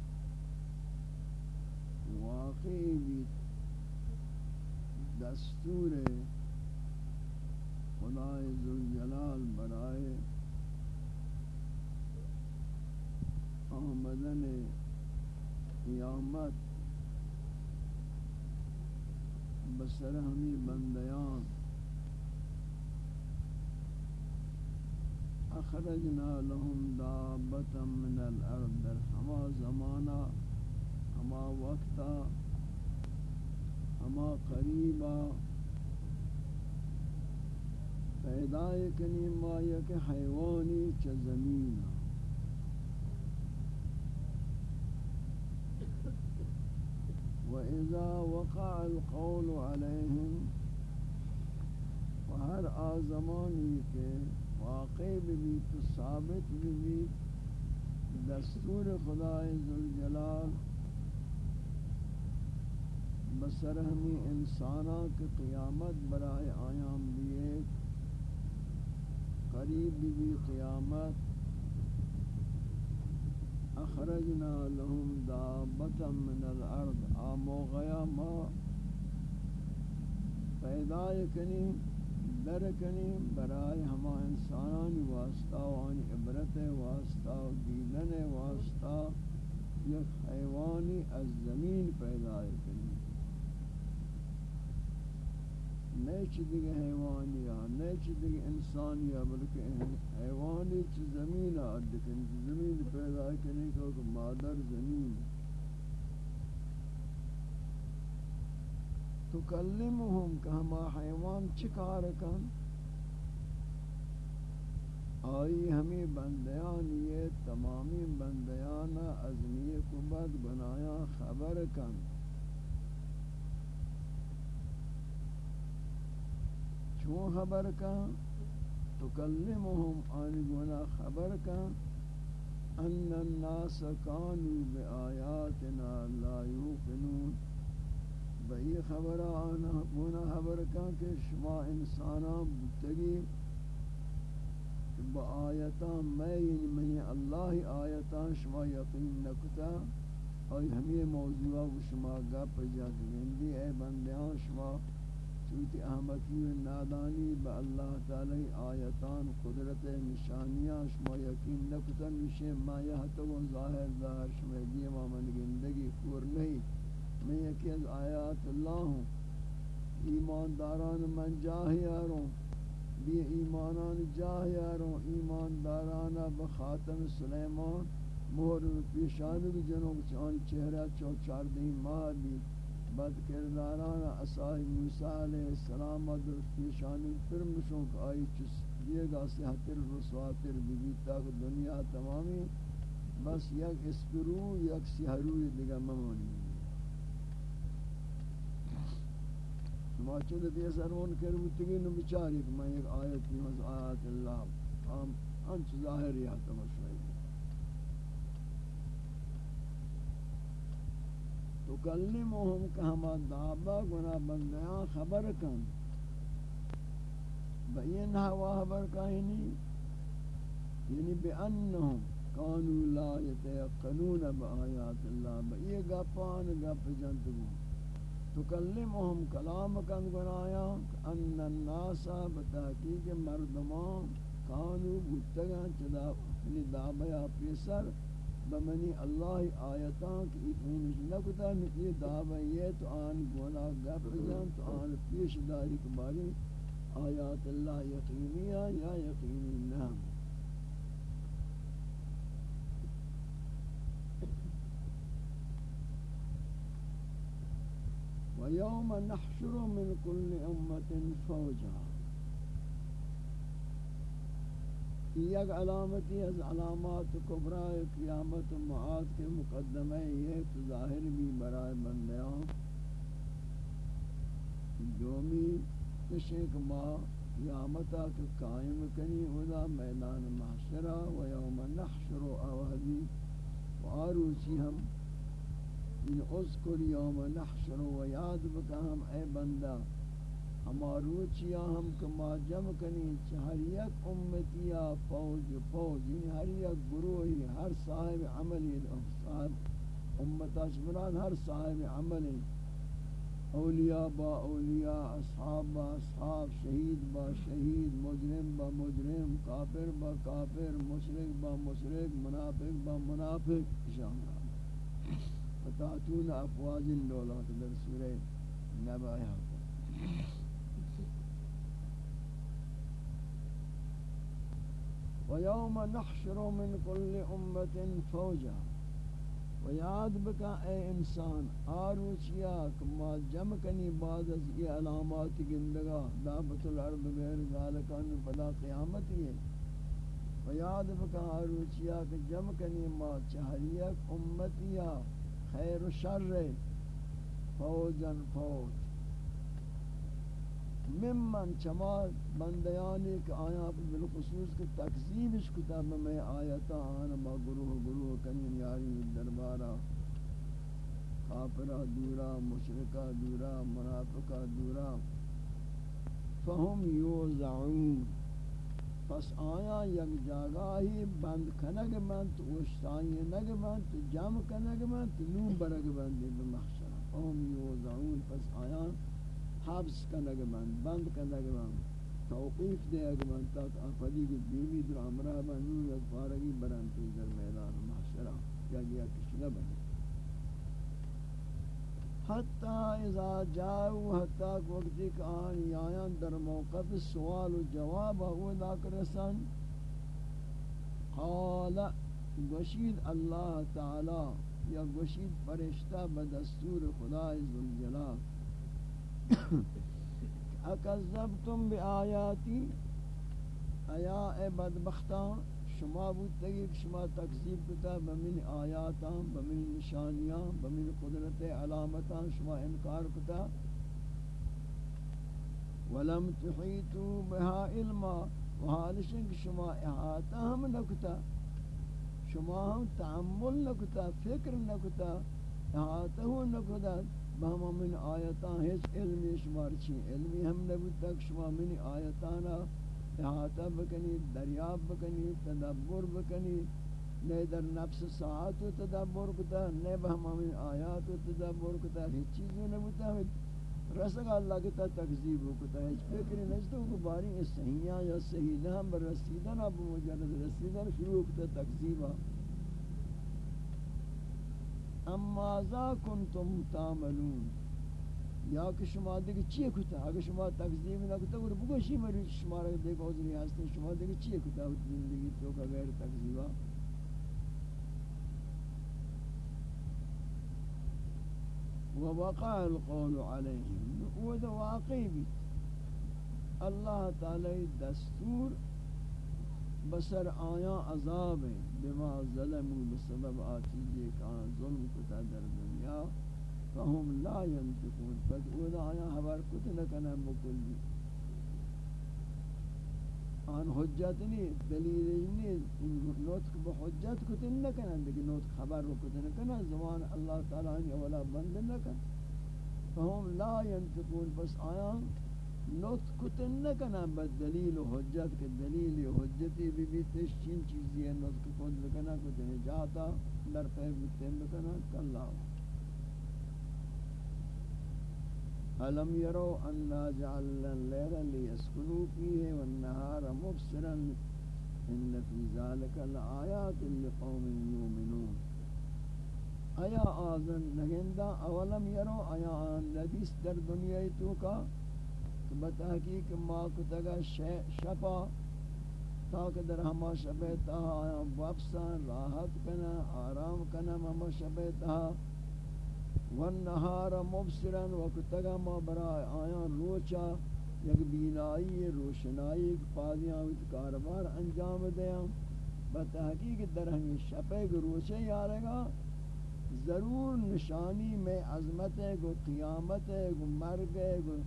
أخرجنا لهم دابتا من الأرض. در ہما زمانہ ہما وقتا ہما قریبا پیدا کنی ما یک حیوانی چ وإذا وقع القول عليهم وهر آزمانی کے واقع بھی تو ثابت بھی دستور خدای ذوالجلال بسر ہمیں انسانہ کے قیامت برائے آیام دیئے قریب بھی قیامت، اخرجنا لهم دابتا من الارض آمو غیا ما پیدا کنیم. در کنیم برای ہما انسانان واسطہ وان عبرت واسطہ دیدن واسطہ یک حیوانی از زمین پیدا کنیم. نیچ دیگه حیوانی یا نیچ دیگه انسانی یا بلکہ حیوانی چی زمین آد کنی زمین پیدا کنی کہ مادر زمین تکلمهم کہ ہما حیوان چکار کن؟ آئی ہمیں بندیان یہ تمامی بندیان ازمی کو بد بنایا خبر کن. چون خبر کن؟ تکلمهم آنی گونا خبر کن. ان الناس کانوا بآیاتنا لا یوقنون بئی خبر آنا بونا خبر کن کہ شما انسانا بتگی با آیتان میں یعنی منی اللہ آیتان شما یقین نکتا اور ہمیں موضوع شما گپ جاک گندی، اے بندیان شما چوتی احمقی و نادانی با اللہ تعالی آیتان قدرت نشانیاں شما یقین نکتا نشے ما یہ تو ظاہر ظاہر شما دیما من گندگی کور نہیں۔ میں یکی از آیات اللہ ہوں۔ ایمانداران من جاہی آروں۔ بی ایمانان جاہی آروں۔ ایمانداران بخاتم سلیمان۔ مہر پیشانی بھی جنوں چان چہرہ چو چار دین ماہ بھی۔ بد کرداران اسائی موسیٰ علیہ السلام درستی شانی پر مشوک آئی چس یہ گا صحتر رسواتر بھی تاک دنیا تمامی۔ بس یک اسپرو، یک سہروی دیگا ممونی شما چند دیئے سرون کرو تگی نو بچاری کہ میں ایک آیت نیوز آیت اللہ. ہم انچ ظاہر یا تمشوئی تکلمهم کہ ہم دعبا گنا بندیاں خبر کن. بین ہوا خبر کہنی یعنی بأنهم كانوا لا يتيقنون بآيات الله بئی گپان گپ جنتگو تکلمهم کلام کن گنایا ان الناس بتحقیق مردمان کانو بودتگان چدا یعنی دعبا پیسر بمنی اللہ آیتان کی اتنینش نکتا نکی دعوی تو آن گونا گپ جان تو آن پیش داری کباری آیات اللہ یقینیہ یا یقینی نام وَيَوْمَ نَحْشُرُ مِنْ كُلِّ أُمَّةٍ فَوْجًا یک علامتی از علامات کبرائے قیامت و معاد کے مقدمہ یہ تو ظاہر بھی برائے بندیاں دومی تشک ما قیامتا کے قائم کنی ہودا میدان محشرہ و یوم نحشر اوہدی و آروچی ہم ان اذکر یوم نحشر و یاد بکا ہم اے بندہ ہمارو چیا ہم کما جمع کنی؟ ہر یک امتیا فوج فوج یعنی ہر یک گروہی، ہر صاحب عملی یعنی صاحب امتا شمران ہر صاحب عملی اولیاء با اولیاء، اصحاب با اصحاب، شہید با شہید، مجرم با مجرم، کافر با کافر، مشرک با مشرک، منافق با منافق شامل فتاتون افواج دولات در سورہ نبا ويوم نحشر من كل امه فوجا. ویاد بکا اے انسان آروچیا کما جمع کنی بعد از علامات گندگا. دابت الأرض غیر ذالکان فلا قیامت یہ ویاد بکا آروچیا کہ ما چہریک امتیا خیر و شر فوجا فوج ممن چما بندیانی کہ آیا بالخصوص کہ تکذیبش کتاب میں آیتا آن ما گروہ گروہ کنین یاری دربارا کافرہ دورا مشرکہ دورا منافقہ دورا فہم یوزعون. پس آیا یک جاگاہی بند کنگ من، تو اشتائی نگ من، تو جمع کنگ من، تو نون برگ بندی بمحشرہ فہم یوزعون پس آیا حبس کنگ من، بند کنگ من. توقیف دے اگ من تاک آفدی کی دیمی در امرہ بنو یا فارگی بران تو در میدان محشرہ یا یعنی گیا کشنہ بنے حتی اذا جاؤ حتی وقتی کہ آن یایان در موقف سوال و جواب ہوا داک رسن قال گشید اللہ تعالی، یا گشید فرشتہ بدستور خدای ذوالجلال. [COUGHS] اکذبتم بآیاتی؟ ایا اے بدبختان؟ شما بودتگی کہ شما تکذیب کتا بمن آیاتاں بمن نشانیاں بمن قدرت علامتاں شما انکار کتا. ولم تحیتو بها علما. وحالشن کہ شما احاطہ ہم نکتا. شما ہم تعمل نکتا، فکر نکتا احاطہ ہم نکتا. بہم من آیتان ہیچ علمی شمار چی علمی ہم نبود، تک شما من آیتانا احاطہ بکنی دریاب بکنی، تدبر بکنی نئے در نفس ساعت و تدبر کتا نئے بہم من آیات و تدبر کتا ہیچ چیزوں نبود تک رسک اللہ کتا، تکذیب کتا، ہیچ فکر نجدو کو باری اس صحیحہ یا صحیح ہم رسیدن اب مجرد رسیدن شروع کتا، تکذیبہ۔ اما ذا کنتم تعملون۔ یا کہ شما دیگه چیه کتا اگر شما تکذیب نکتا اور بگوشی مری شما را دیگه حضوری هستے شما دیگه چیه کتا زندگی تو کا غیر تکذیبا ووقع القول عليهم ود واقعی بھی اللہ تعالی دستور بسر آیا عذاب بما ظلموا بسبب آچیزی کان ظلم کتا در دنیا فهم لا ينتقون فد ود آیا حبر کت نکنن مکلی. آن حجت نہیں دلیل نہیں نطق بحجت کو تن نہ لیکن نطق خبر کو تن کنن زمان اللہ تعالی نے اولا بند نہ کن فهم لا ينطقون. بس آیا نطق کو تن نہ بس دلیل و حجت کے دلیل و حجتی بھی بھی تشچین چیزی ہے نطق کو تن کنن کو تن جاتا در پہ بھی تن کنن اللہ ألم يروا أنا جعلنا الليل ليسكنوا فيه والنهار مبصرا إن في ذلك لآيات لقوم يؤمنون آیا آزن نگندہ اولم یرو؟ آیا آن ندیس در دنیا تو کا؟ کہ بتحقیق ما کتگا شپا تاکہ در ہما شبہ تہا آیا وقصان راحت کنا آرام کنا ہما شبہ تہا والنهار مبصرا وقتگا ما برای آیان روچا، یک بینائی روشنائی پادیاں ویت کاربار انجام دیاں بتحقیق در ہمی شپے گو روچے یارے گا ضرور نشانی میں عظمت ہے گو قیامت ہے گو مرگ ہے گو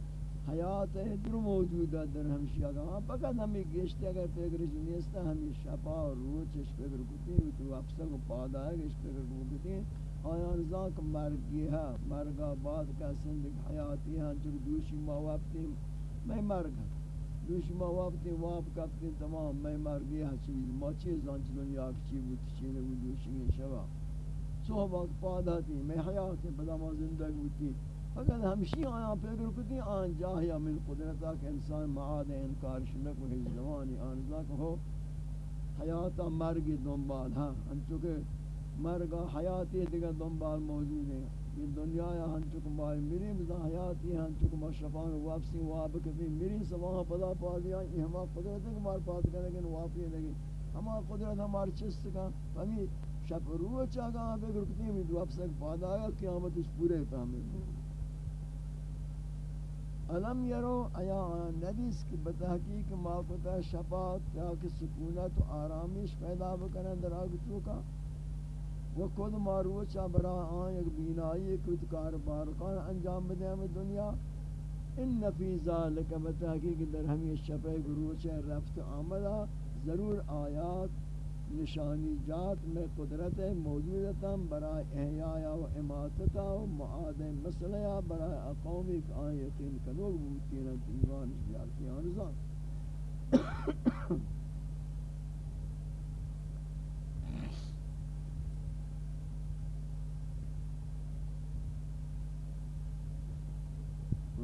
حیات ہے در موجود ہے در ہمشی آگا ہاں فقط ہمیں گشتے اگر پیگر جنیستا ہمیں شپا اور روچ اس پیگر کتی ہیں تو افسر کو پادا ہے اس پیگر کتی آیان زاک مرگی ہے مرگا بعد کا زندگی حیاتی ہے جو دوشی ما وقتی میں مرگ دوشی ما وقتی واپ کپتی تمام میں مرگی ہے چیز ما چیز زانچ دنیا کی چی بود چی بود دوشی ہے شبا۔ صحبت پادا تھی میں حیات بدا ما زندگی بودتی فقط ہمشی آیان پیگر کتی آن جاہیا من قدرتا کہ انسان معاد انکار شنک و ہی زمانی آن زاک ہو حیاتا مرگی دنبال ہاں انچوکہ مرگا حیاتی دیگر دنبال موجود ہیں۔ یہ دنیا یا ہن چک مال میری بزا حیاتی ہن چک ما واپسی واب کبھی میری سواہ پدا پا دیا۔ یہ ہما قدرت ہے مار پاس کرنے لیکن واپی لگی ہما قدرت ہمار چست کا ہمیں شب روح چاگا بے گرکتی میں دو افسک پادا آیا۔ قیامت اس پورے پہمے علم یرو ایا ندیس کی بتحقیق ما کتا شفاعت یا کہ سکونت و آرامش پیدا بکنن در آگتو کا۔ وہ خود ماروچا برا آن، ایک بینائی کت کاربارکان انجام بدے ہمیں دنیا۔ ان فی ذالک بتحقیق در ہمیں شپے گروچ رفت آمدہ ضرور آیات، نشانی جات میں قدرت موجودتا برای احیاء و اماتتا و معاد مسئلہ برای اقومی آن یقین کنو کنوگ بودتینا ایمان بیارتی آنزان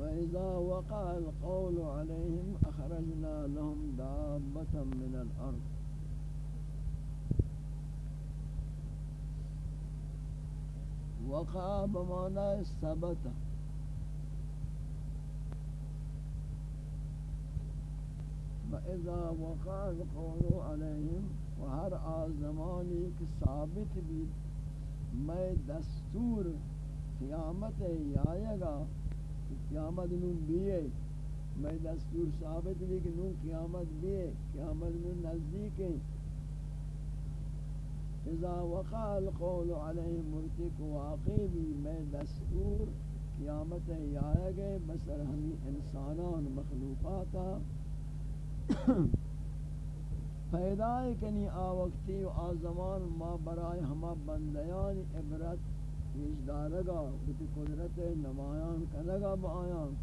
وإذا وقع القول عليهم أخرجنا لهم دابة من الأرض. وقع بمعنى ثبت وإذا وقع القول عليهم وهر آزمانی ثابت بھی میں دستور قیامت آئے گا قیامت نون بیئے میں دستور ثابت بھی کہ نون قیامت بیئے قیامت نون نزدیک ہے۔ اذا وقع القول علیہ مرتق واقعی بھی میں دستور قیامت آئے گئے بسر ہمیں انسانان مخلوقاتا پیدا کنی آوقتی و آزمان ما برای ہما بندیان عبرت پیش دارگا بتی قدرت نمایان کنگا با آیان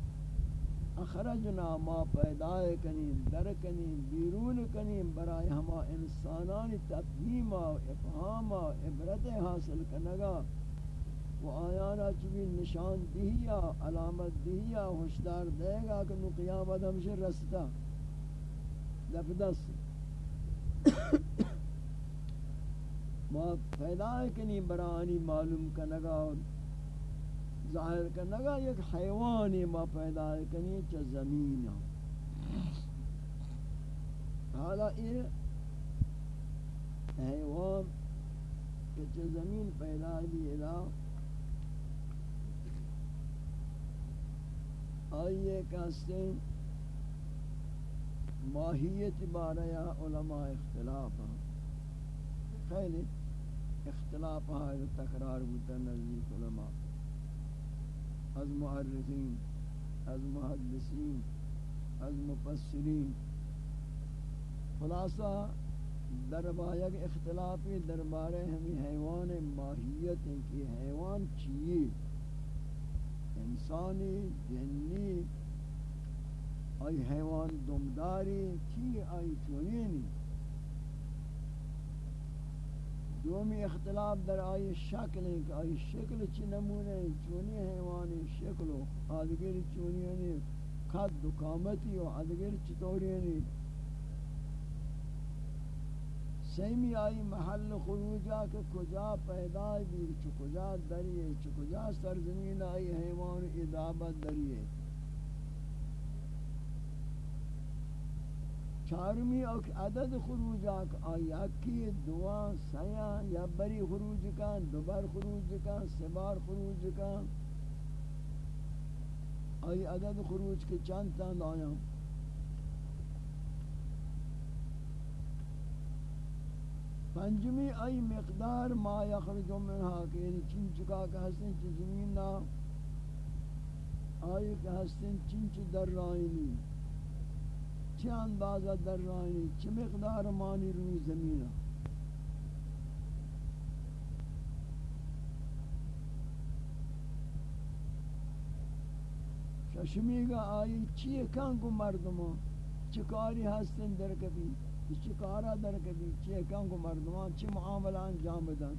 اخرجنا ما پیدا کنیم، در کنیم، بیرون کنیم، برای ہما انسانان تفہیم و افہام عبرت حاصل کنگا۔ و آیانا چوی نشان دہیا علامت دہیا ہوشدار دے گا کہ نو قیامت ہمشہ رستا لفدس ما پیدا کنی برانی معلوم کنگا ظاہر کنگا یک حیوانی ما پیدا کنی چا زمین حالا یہ حیوان کہ چا زمین پیدا بھی الہ آئیے کہستے ماہیت بارہ یا علماء اختلاف خیلی۔ اختلاف ہے تکرار بودتا نزدیک علماء۔ از معرفین از محدثین، از مفسرین۔ خلاصہ دربایک اختلافی دربارے ہمیں حیوان ماہیت ہیں کہ حیوان چیئے؟ انسانی جنی، آئی حیوان دمداری چی آئی چونینی؟ دومی اختلاف در آئی شکل ہے کہ آئی شکل چی نمونے چونی حیوانی شکل و آدگر چونی یعنی قد و قامتی و آدگر چطوری یعنی؟ سیمی آئی محل خروجا کہ کجا پیدا بھی چو کجا دریئے چو کجا سرزمین آئی حیوان ادابت دریئے چارمی اوک عدد خروج آک آیا کی دعا سیا یا بری خروج کا دوبار خروج کا سبار خروج کا آئی عدد خروج کے چند تاند آیا پنجمی، آئی مقدار ما یخرج منها کہ یعنی چین چکا کہ ہستن چی زمین نا، آئی کہ ہستن چین چی در رائنی۔ چه اندازه در رانی چه مقدار مانی روی زمین ششمیگا آئی، چیه کنگو مردمان؟ چه کاری هستن در کبی چه کارا در کبی چیه کنگو مردمان؟ چه معامله انجام بدن؟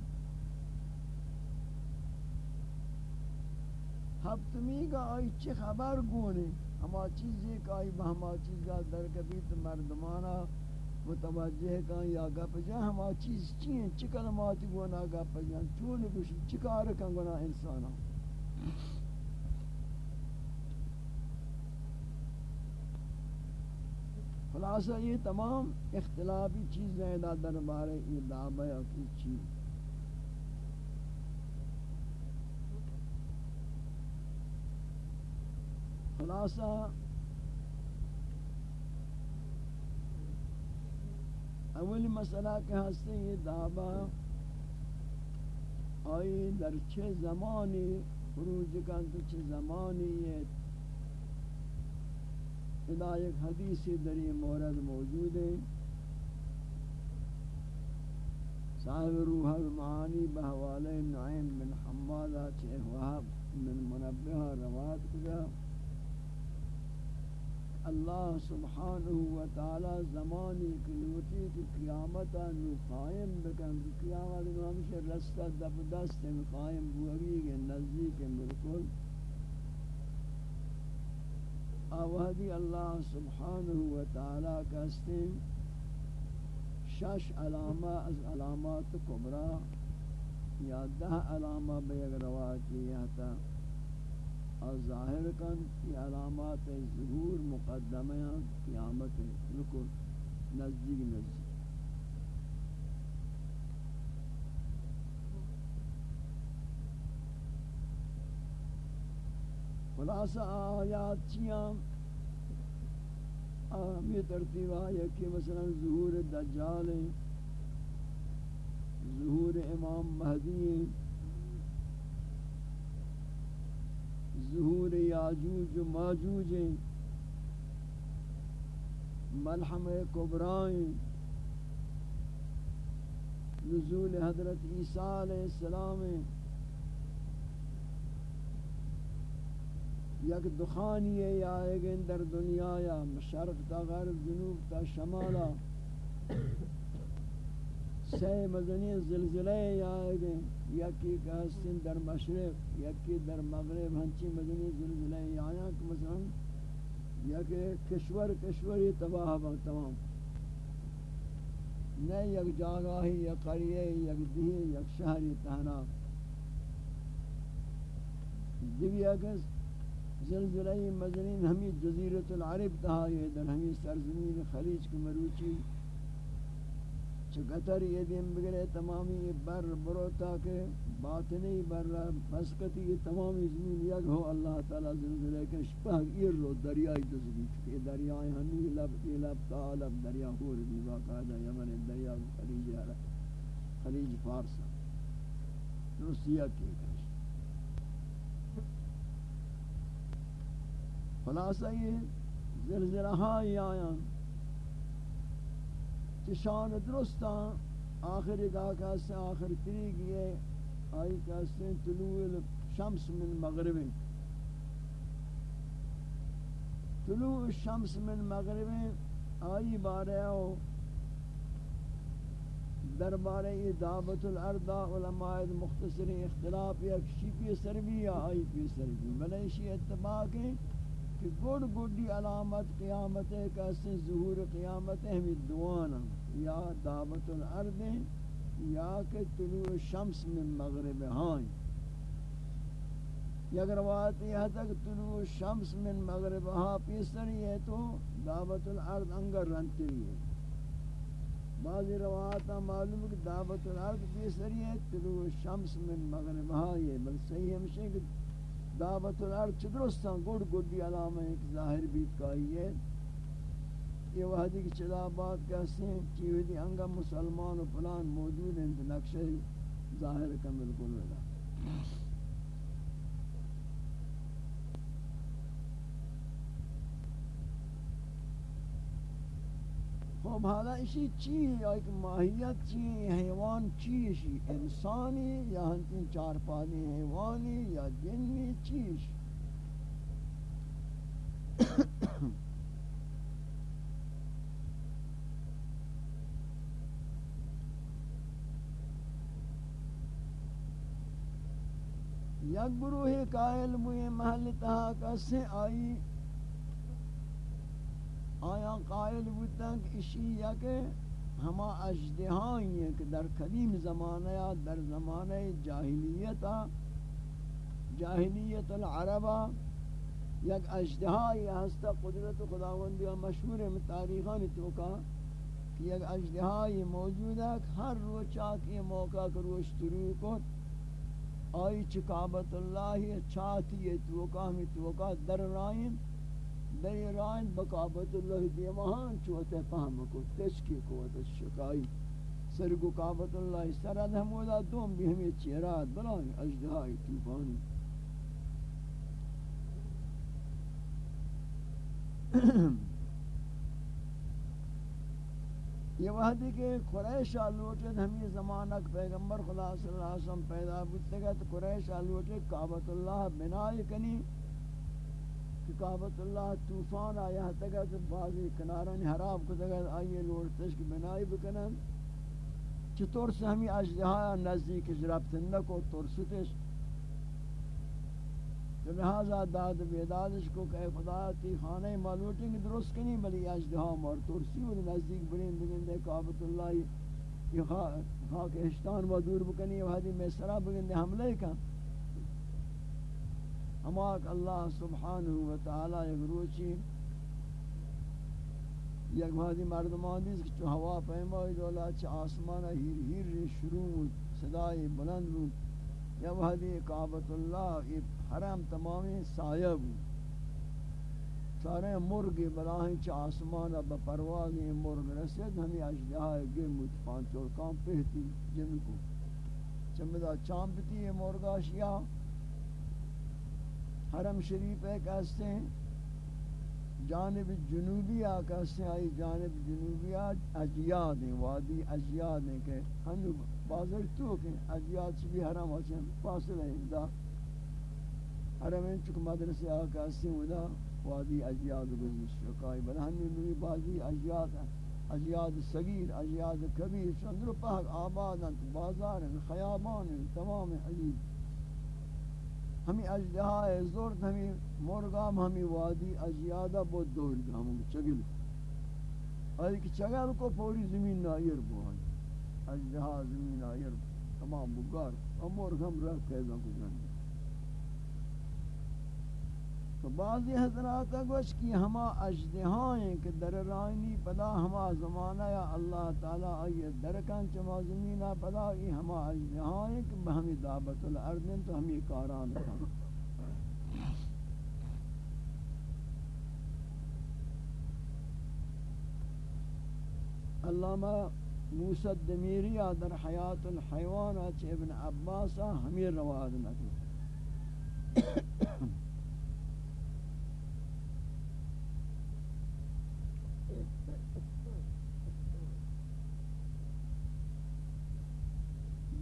هفتمیگا آئی، چه خبر گونه ہما چیزی کا ای ہما چیزا در کبھی مردمانا متوجہ کا یا گپ جا ہما چیز چین چی کلماتی گونا گپ جا چون گوشی چکار کن گونا انسانا۔ خلاصہ یہ تمام اختلافی چیزیں دا دربارے یہ دعبہ کی چیز۔ خلاصہ، اول مسئلہ کہ ہستے یہ دعویٰ آئی در چھ زمانی، خروج کن تو چھ زمانی یہ ادا ایک حدیث دری مورد موجود ہے صاحب روح المعانی بحوالے نعیم من حمادہ چھ وحب من منبہ روات کجا اللہ سبحانہ و تعالی زمانی کلوتی کی قیامت نو قائم بکن، قیامت نو ہمشہ رستہ دب دست میں قائم بوگی گے نزدیک بالکل۔ آوہدی اللہ سبحانہ و تعالی کہستے شش علامہ از علامات کبرا یا دہ علامہ بیگ روایتی یہتا اور ظاہر کن کی علامات ظہور مقدمہ قیامت رکن نزدیک نزدیک۔ خلاصہ آیات چیاں؟ آمی ترتیبہ یکی مثلا ظہور دجال ظہور امام مہدی ظہور یاجوج و ماجوج ہیں، ملحم کبرائیں، نزول حضرت عیسیٰ علیہ السلام یک دخانی ہے یا ایک در دنیا یا مشرق تا غرب جنوب تا شمالا سی مدنی زلزلے یا گئے یکی کہ ہستن در مشرق، یکی در مغرب، ہنچی مدنی زلزلے یا یا کہ مثلا یکی کشور کشوری تباہ با تمام۔ نئے یک جاگاہی، یک قریہ، یک دیہ یک شہری تہنا۔ دیوی اگر زلزلہ مدنی ہمیں جزیرت العرب تہا، یہ در ہمیں سرزمین خلیج کی مروچی چکتر یہ دیم بگرے تمامی بر برو تاکہ باطنی بر مسکتی یہ تمامی زمین یک ہو اللہ تعالی زلزلے کے شپہ ایر رو دریائی دزگی یہ دریائی ہمی لب، ای لب تا لب دریا ہور بھی باقاعدہ یمن دریا خلیج خلیج فارسا روسیہ کی کش. خلاصہ یہ زلزلہ ہائی آیاں چشان درستان. آخر گاہ کہتے ہیں آخر تریگ یہ آئی کہتے ہیں طلوع شمس من مغرب طلوع شمس من مغرب آئی بارے ہو دربارے یہ دعوت الارض علماء مختصر اختلاف یا کشی پی سر بھی یا آئی پی سر بھی بلے اتباق ہے کہ گوڑ گوڑی علامت قیامت ہے کہ ظہور قیامت ہے، ہمیں دوانا یا دعوت الارض یا کہ طلوع شمس من مغرب ہائیں یا اگر روایت یہ تک طلوع شمس من مغرب ہاں پیسری ہے تو دعوت الارض انگر رنتی ہے۔ بعضی روایت معلوم کہ دعوت الارض پیسری ہے، طلوع شمس من مغرب ہاں یہ بل صحیح ہمشہ کہ دعوت الارض چدرستان گوڑ گوڑی علامہ ایک ظاہر بیت کائی ہے۔ یہ وحدی کی چلا بات کہتے ہیں چیوہ دی انگا مسلمان و پلان موجود ہیں تو نقشہ ظاہر کا ملکل ولا خوب، حالا اسی چی یا ایک ماہیت چی حیوان چی اسی انسانی یا ہنتین چار پانی حیوانی یا جنی چی اسی یک گروہ قائل موئے محل تہا کسے آئی۔ آیا قائل بودتا کہ اشی یک ہما اجدہائی ہیں کہ در قدیم زمانہ یا در زمانہ جاہلیتا جاہلیت العربہ یک اجدہائی ہستا قدرت خداوندی و مشہور ہے تاریخان توکا کہ یک اجدہائی موجود ہے ہر روچا کی موقع کروش تروی کو آئی چکابت اللہ چاہتی ہے توقع ہمیں توقع در رائن در رائن بکابت اللہ دیمہان چوہتے فہم کو، تشکی کو شکائی سرگو کابت اللہ سرد ہمودا دوم بھی ہمیں چیرات بلائیں، اجدہائی توفانی Ahem. [CLEARS THROAT] یہ وحدی کہ قریش آلوٹت ہمیں زمانہ پیغمبر خدا صلی اللہ علیہ وسلم پیدا بودتے گا تو قریش آلوٹت کعبت اللہ بنائی کنی کہ کعبت اللہ توفان آیا تگا تو بعضی کنارانی حراب کو تگا آئیے لوٹتش کی بنائی بکنن چطور سے ہمیں اجدہایا نزدیک ربطندہ کو ترسوتش تو لہذا داد بیدادش کو کہ خدا تی خانہ مالوٹیں درست کنی بلی اجدہا مار ترسی و نزدیک برین بگندے کعبت اللہ یہ خاک اشتان و دور بکنی و حدی میں سرا بگندے حملے کا ہماک اللہ سبحانہ و تعالی یک روچی، یک بھادی مردمان دیز کہ چو ہوا پیمائی دولا چا آسمانا ہیر ہیر شروع، صدای بلند بود۔ یا وحدی کعبت اللہ، یہ حرم تمامی سایہ بو سارے مرگ بلاہیں چا آسمان با پرواز مرگ رسید، ہمیں اجدہائی گر متفان چورکان پہتی جن کو۔ چمدہ چامپتی یہ مرگا شیعہ حرم شریف ایک ایسے ہیں۔ جانب جنوبی آکاستے آئی جانب جنوبی آج اجیاد ہیں، وادی اجیاد ہیں کہ ہم بازر تو کہ اجیاد سے بھی حرم ہوتے ہیں فاصل ہے دا۔ حرمین چک مدرسے آقا سے ودا وادی اجیاد گزش شکای بل ہمی بھی بازی اجیاد اجیاد صغیر، اجیاد کبیر، چندر پاک آباد ہیں، بازار ہیں، خیابان ہیں، تمام عجیب ہمی اجدہا زورت ہمی مرگام ہمی وادی اجیادہ بہت دور گا چگل۔ آئی کہ چگل کو پوری زمین نائر بوہائی اجدہا زمین نائر تمام بگار اور مرگ ہم رہ پیدا کو تو بعضی حضرات گوش کی ہما اجدہائیں ہاں کہ در رائنی پدا ہما زمانہ یا اللہ تعالیٰ آئیے درکن چما زمینہ پدا، ای ہما اجدہائیں ہاں کہ بہمی دعبت الارضن تو ہمی کاران کن علامہ موسیٰ دمیری در حیات الحیوانات ابن عباسہ ہمیں رواد نکل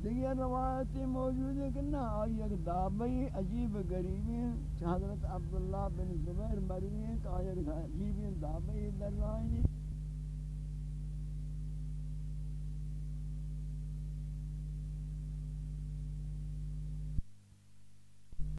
دیگر روایتی موجود ہے کہ نہ آئی ایک دابئی عجیب غریبی ہیں۔ حضرت عبداللہ بن زبیر مروی ہیں کہ آئی ایک عجیب دابئی در رائنی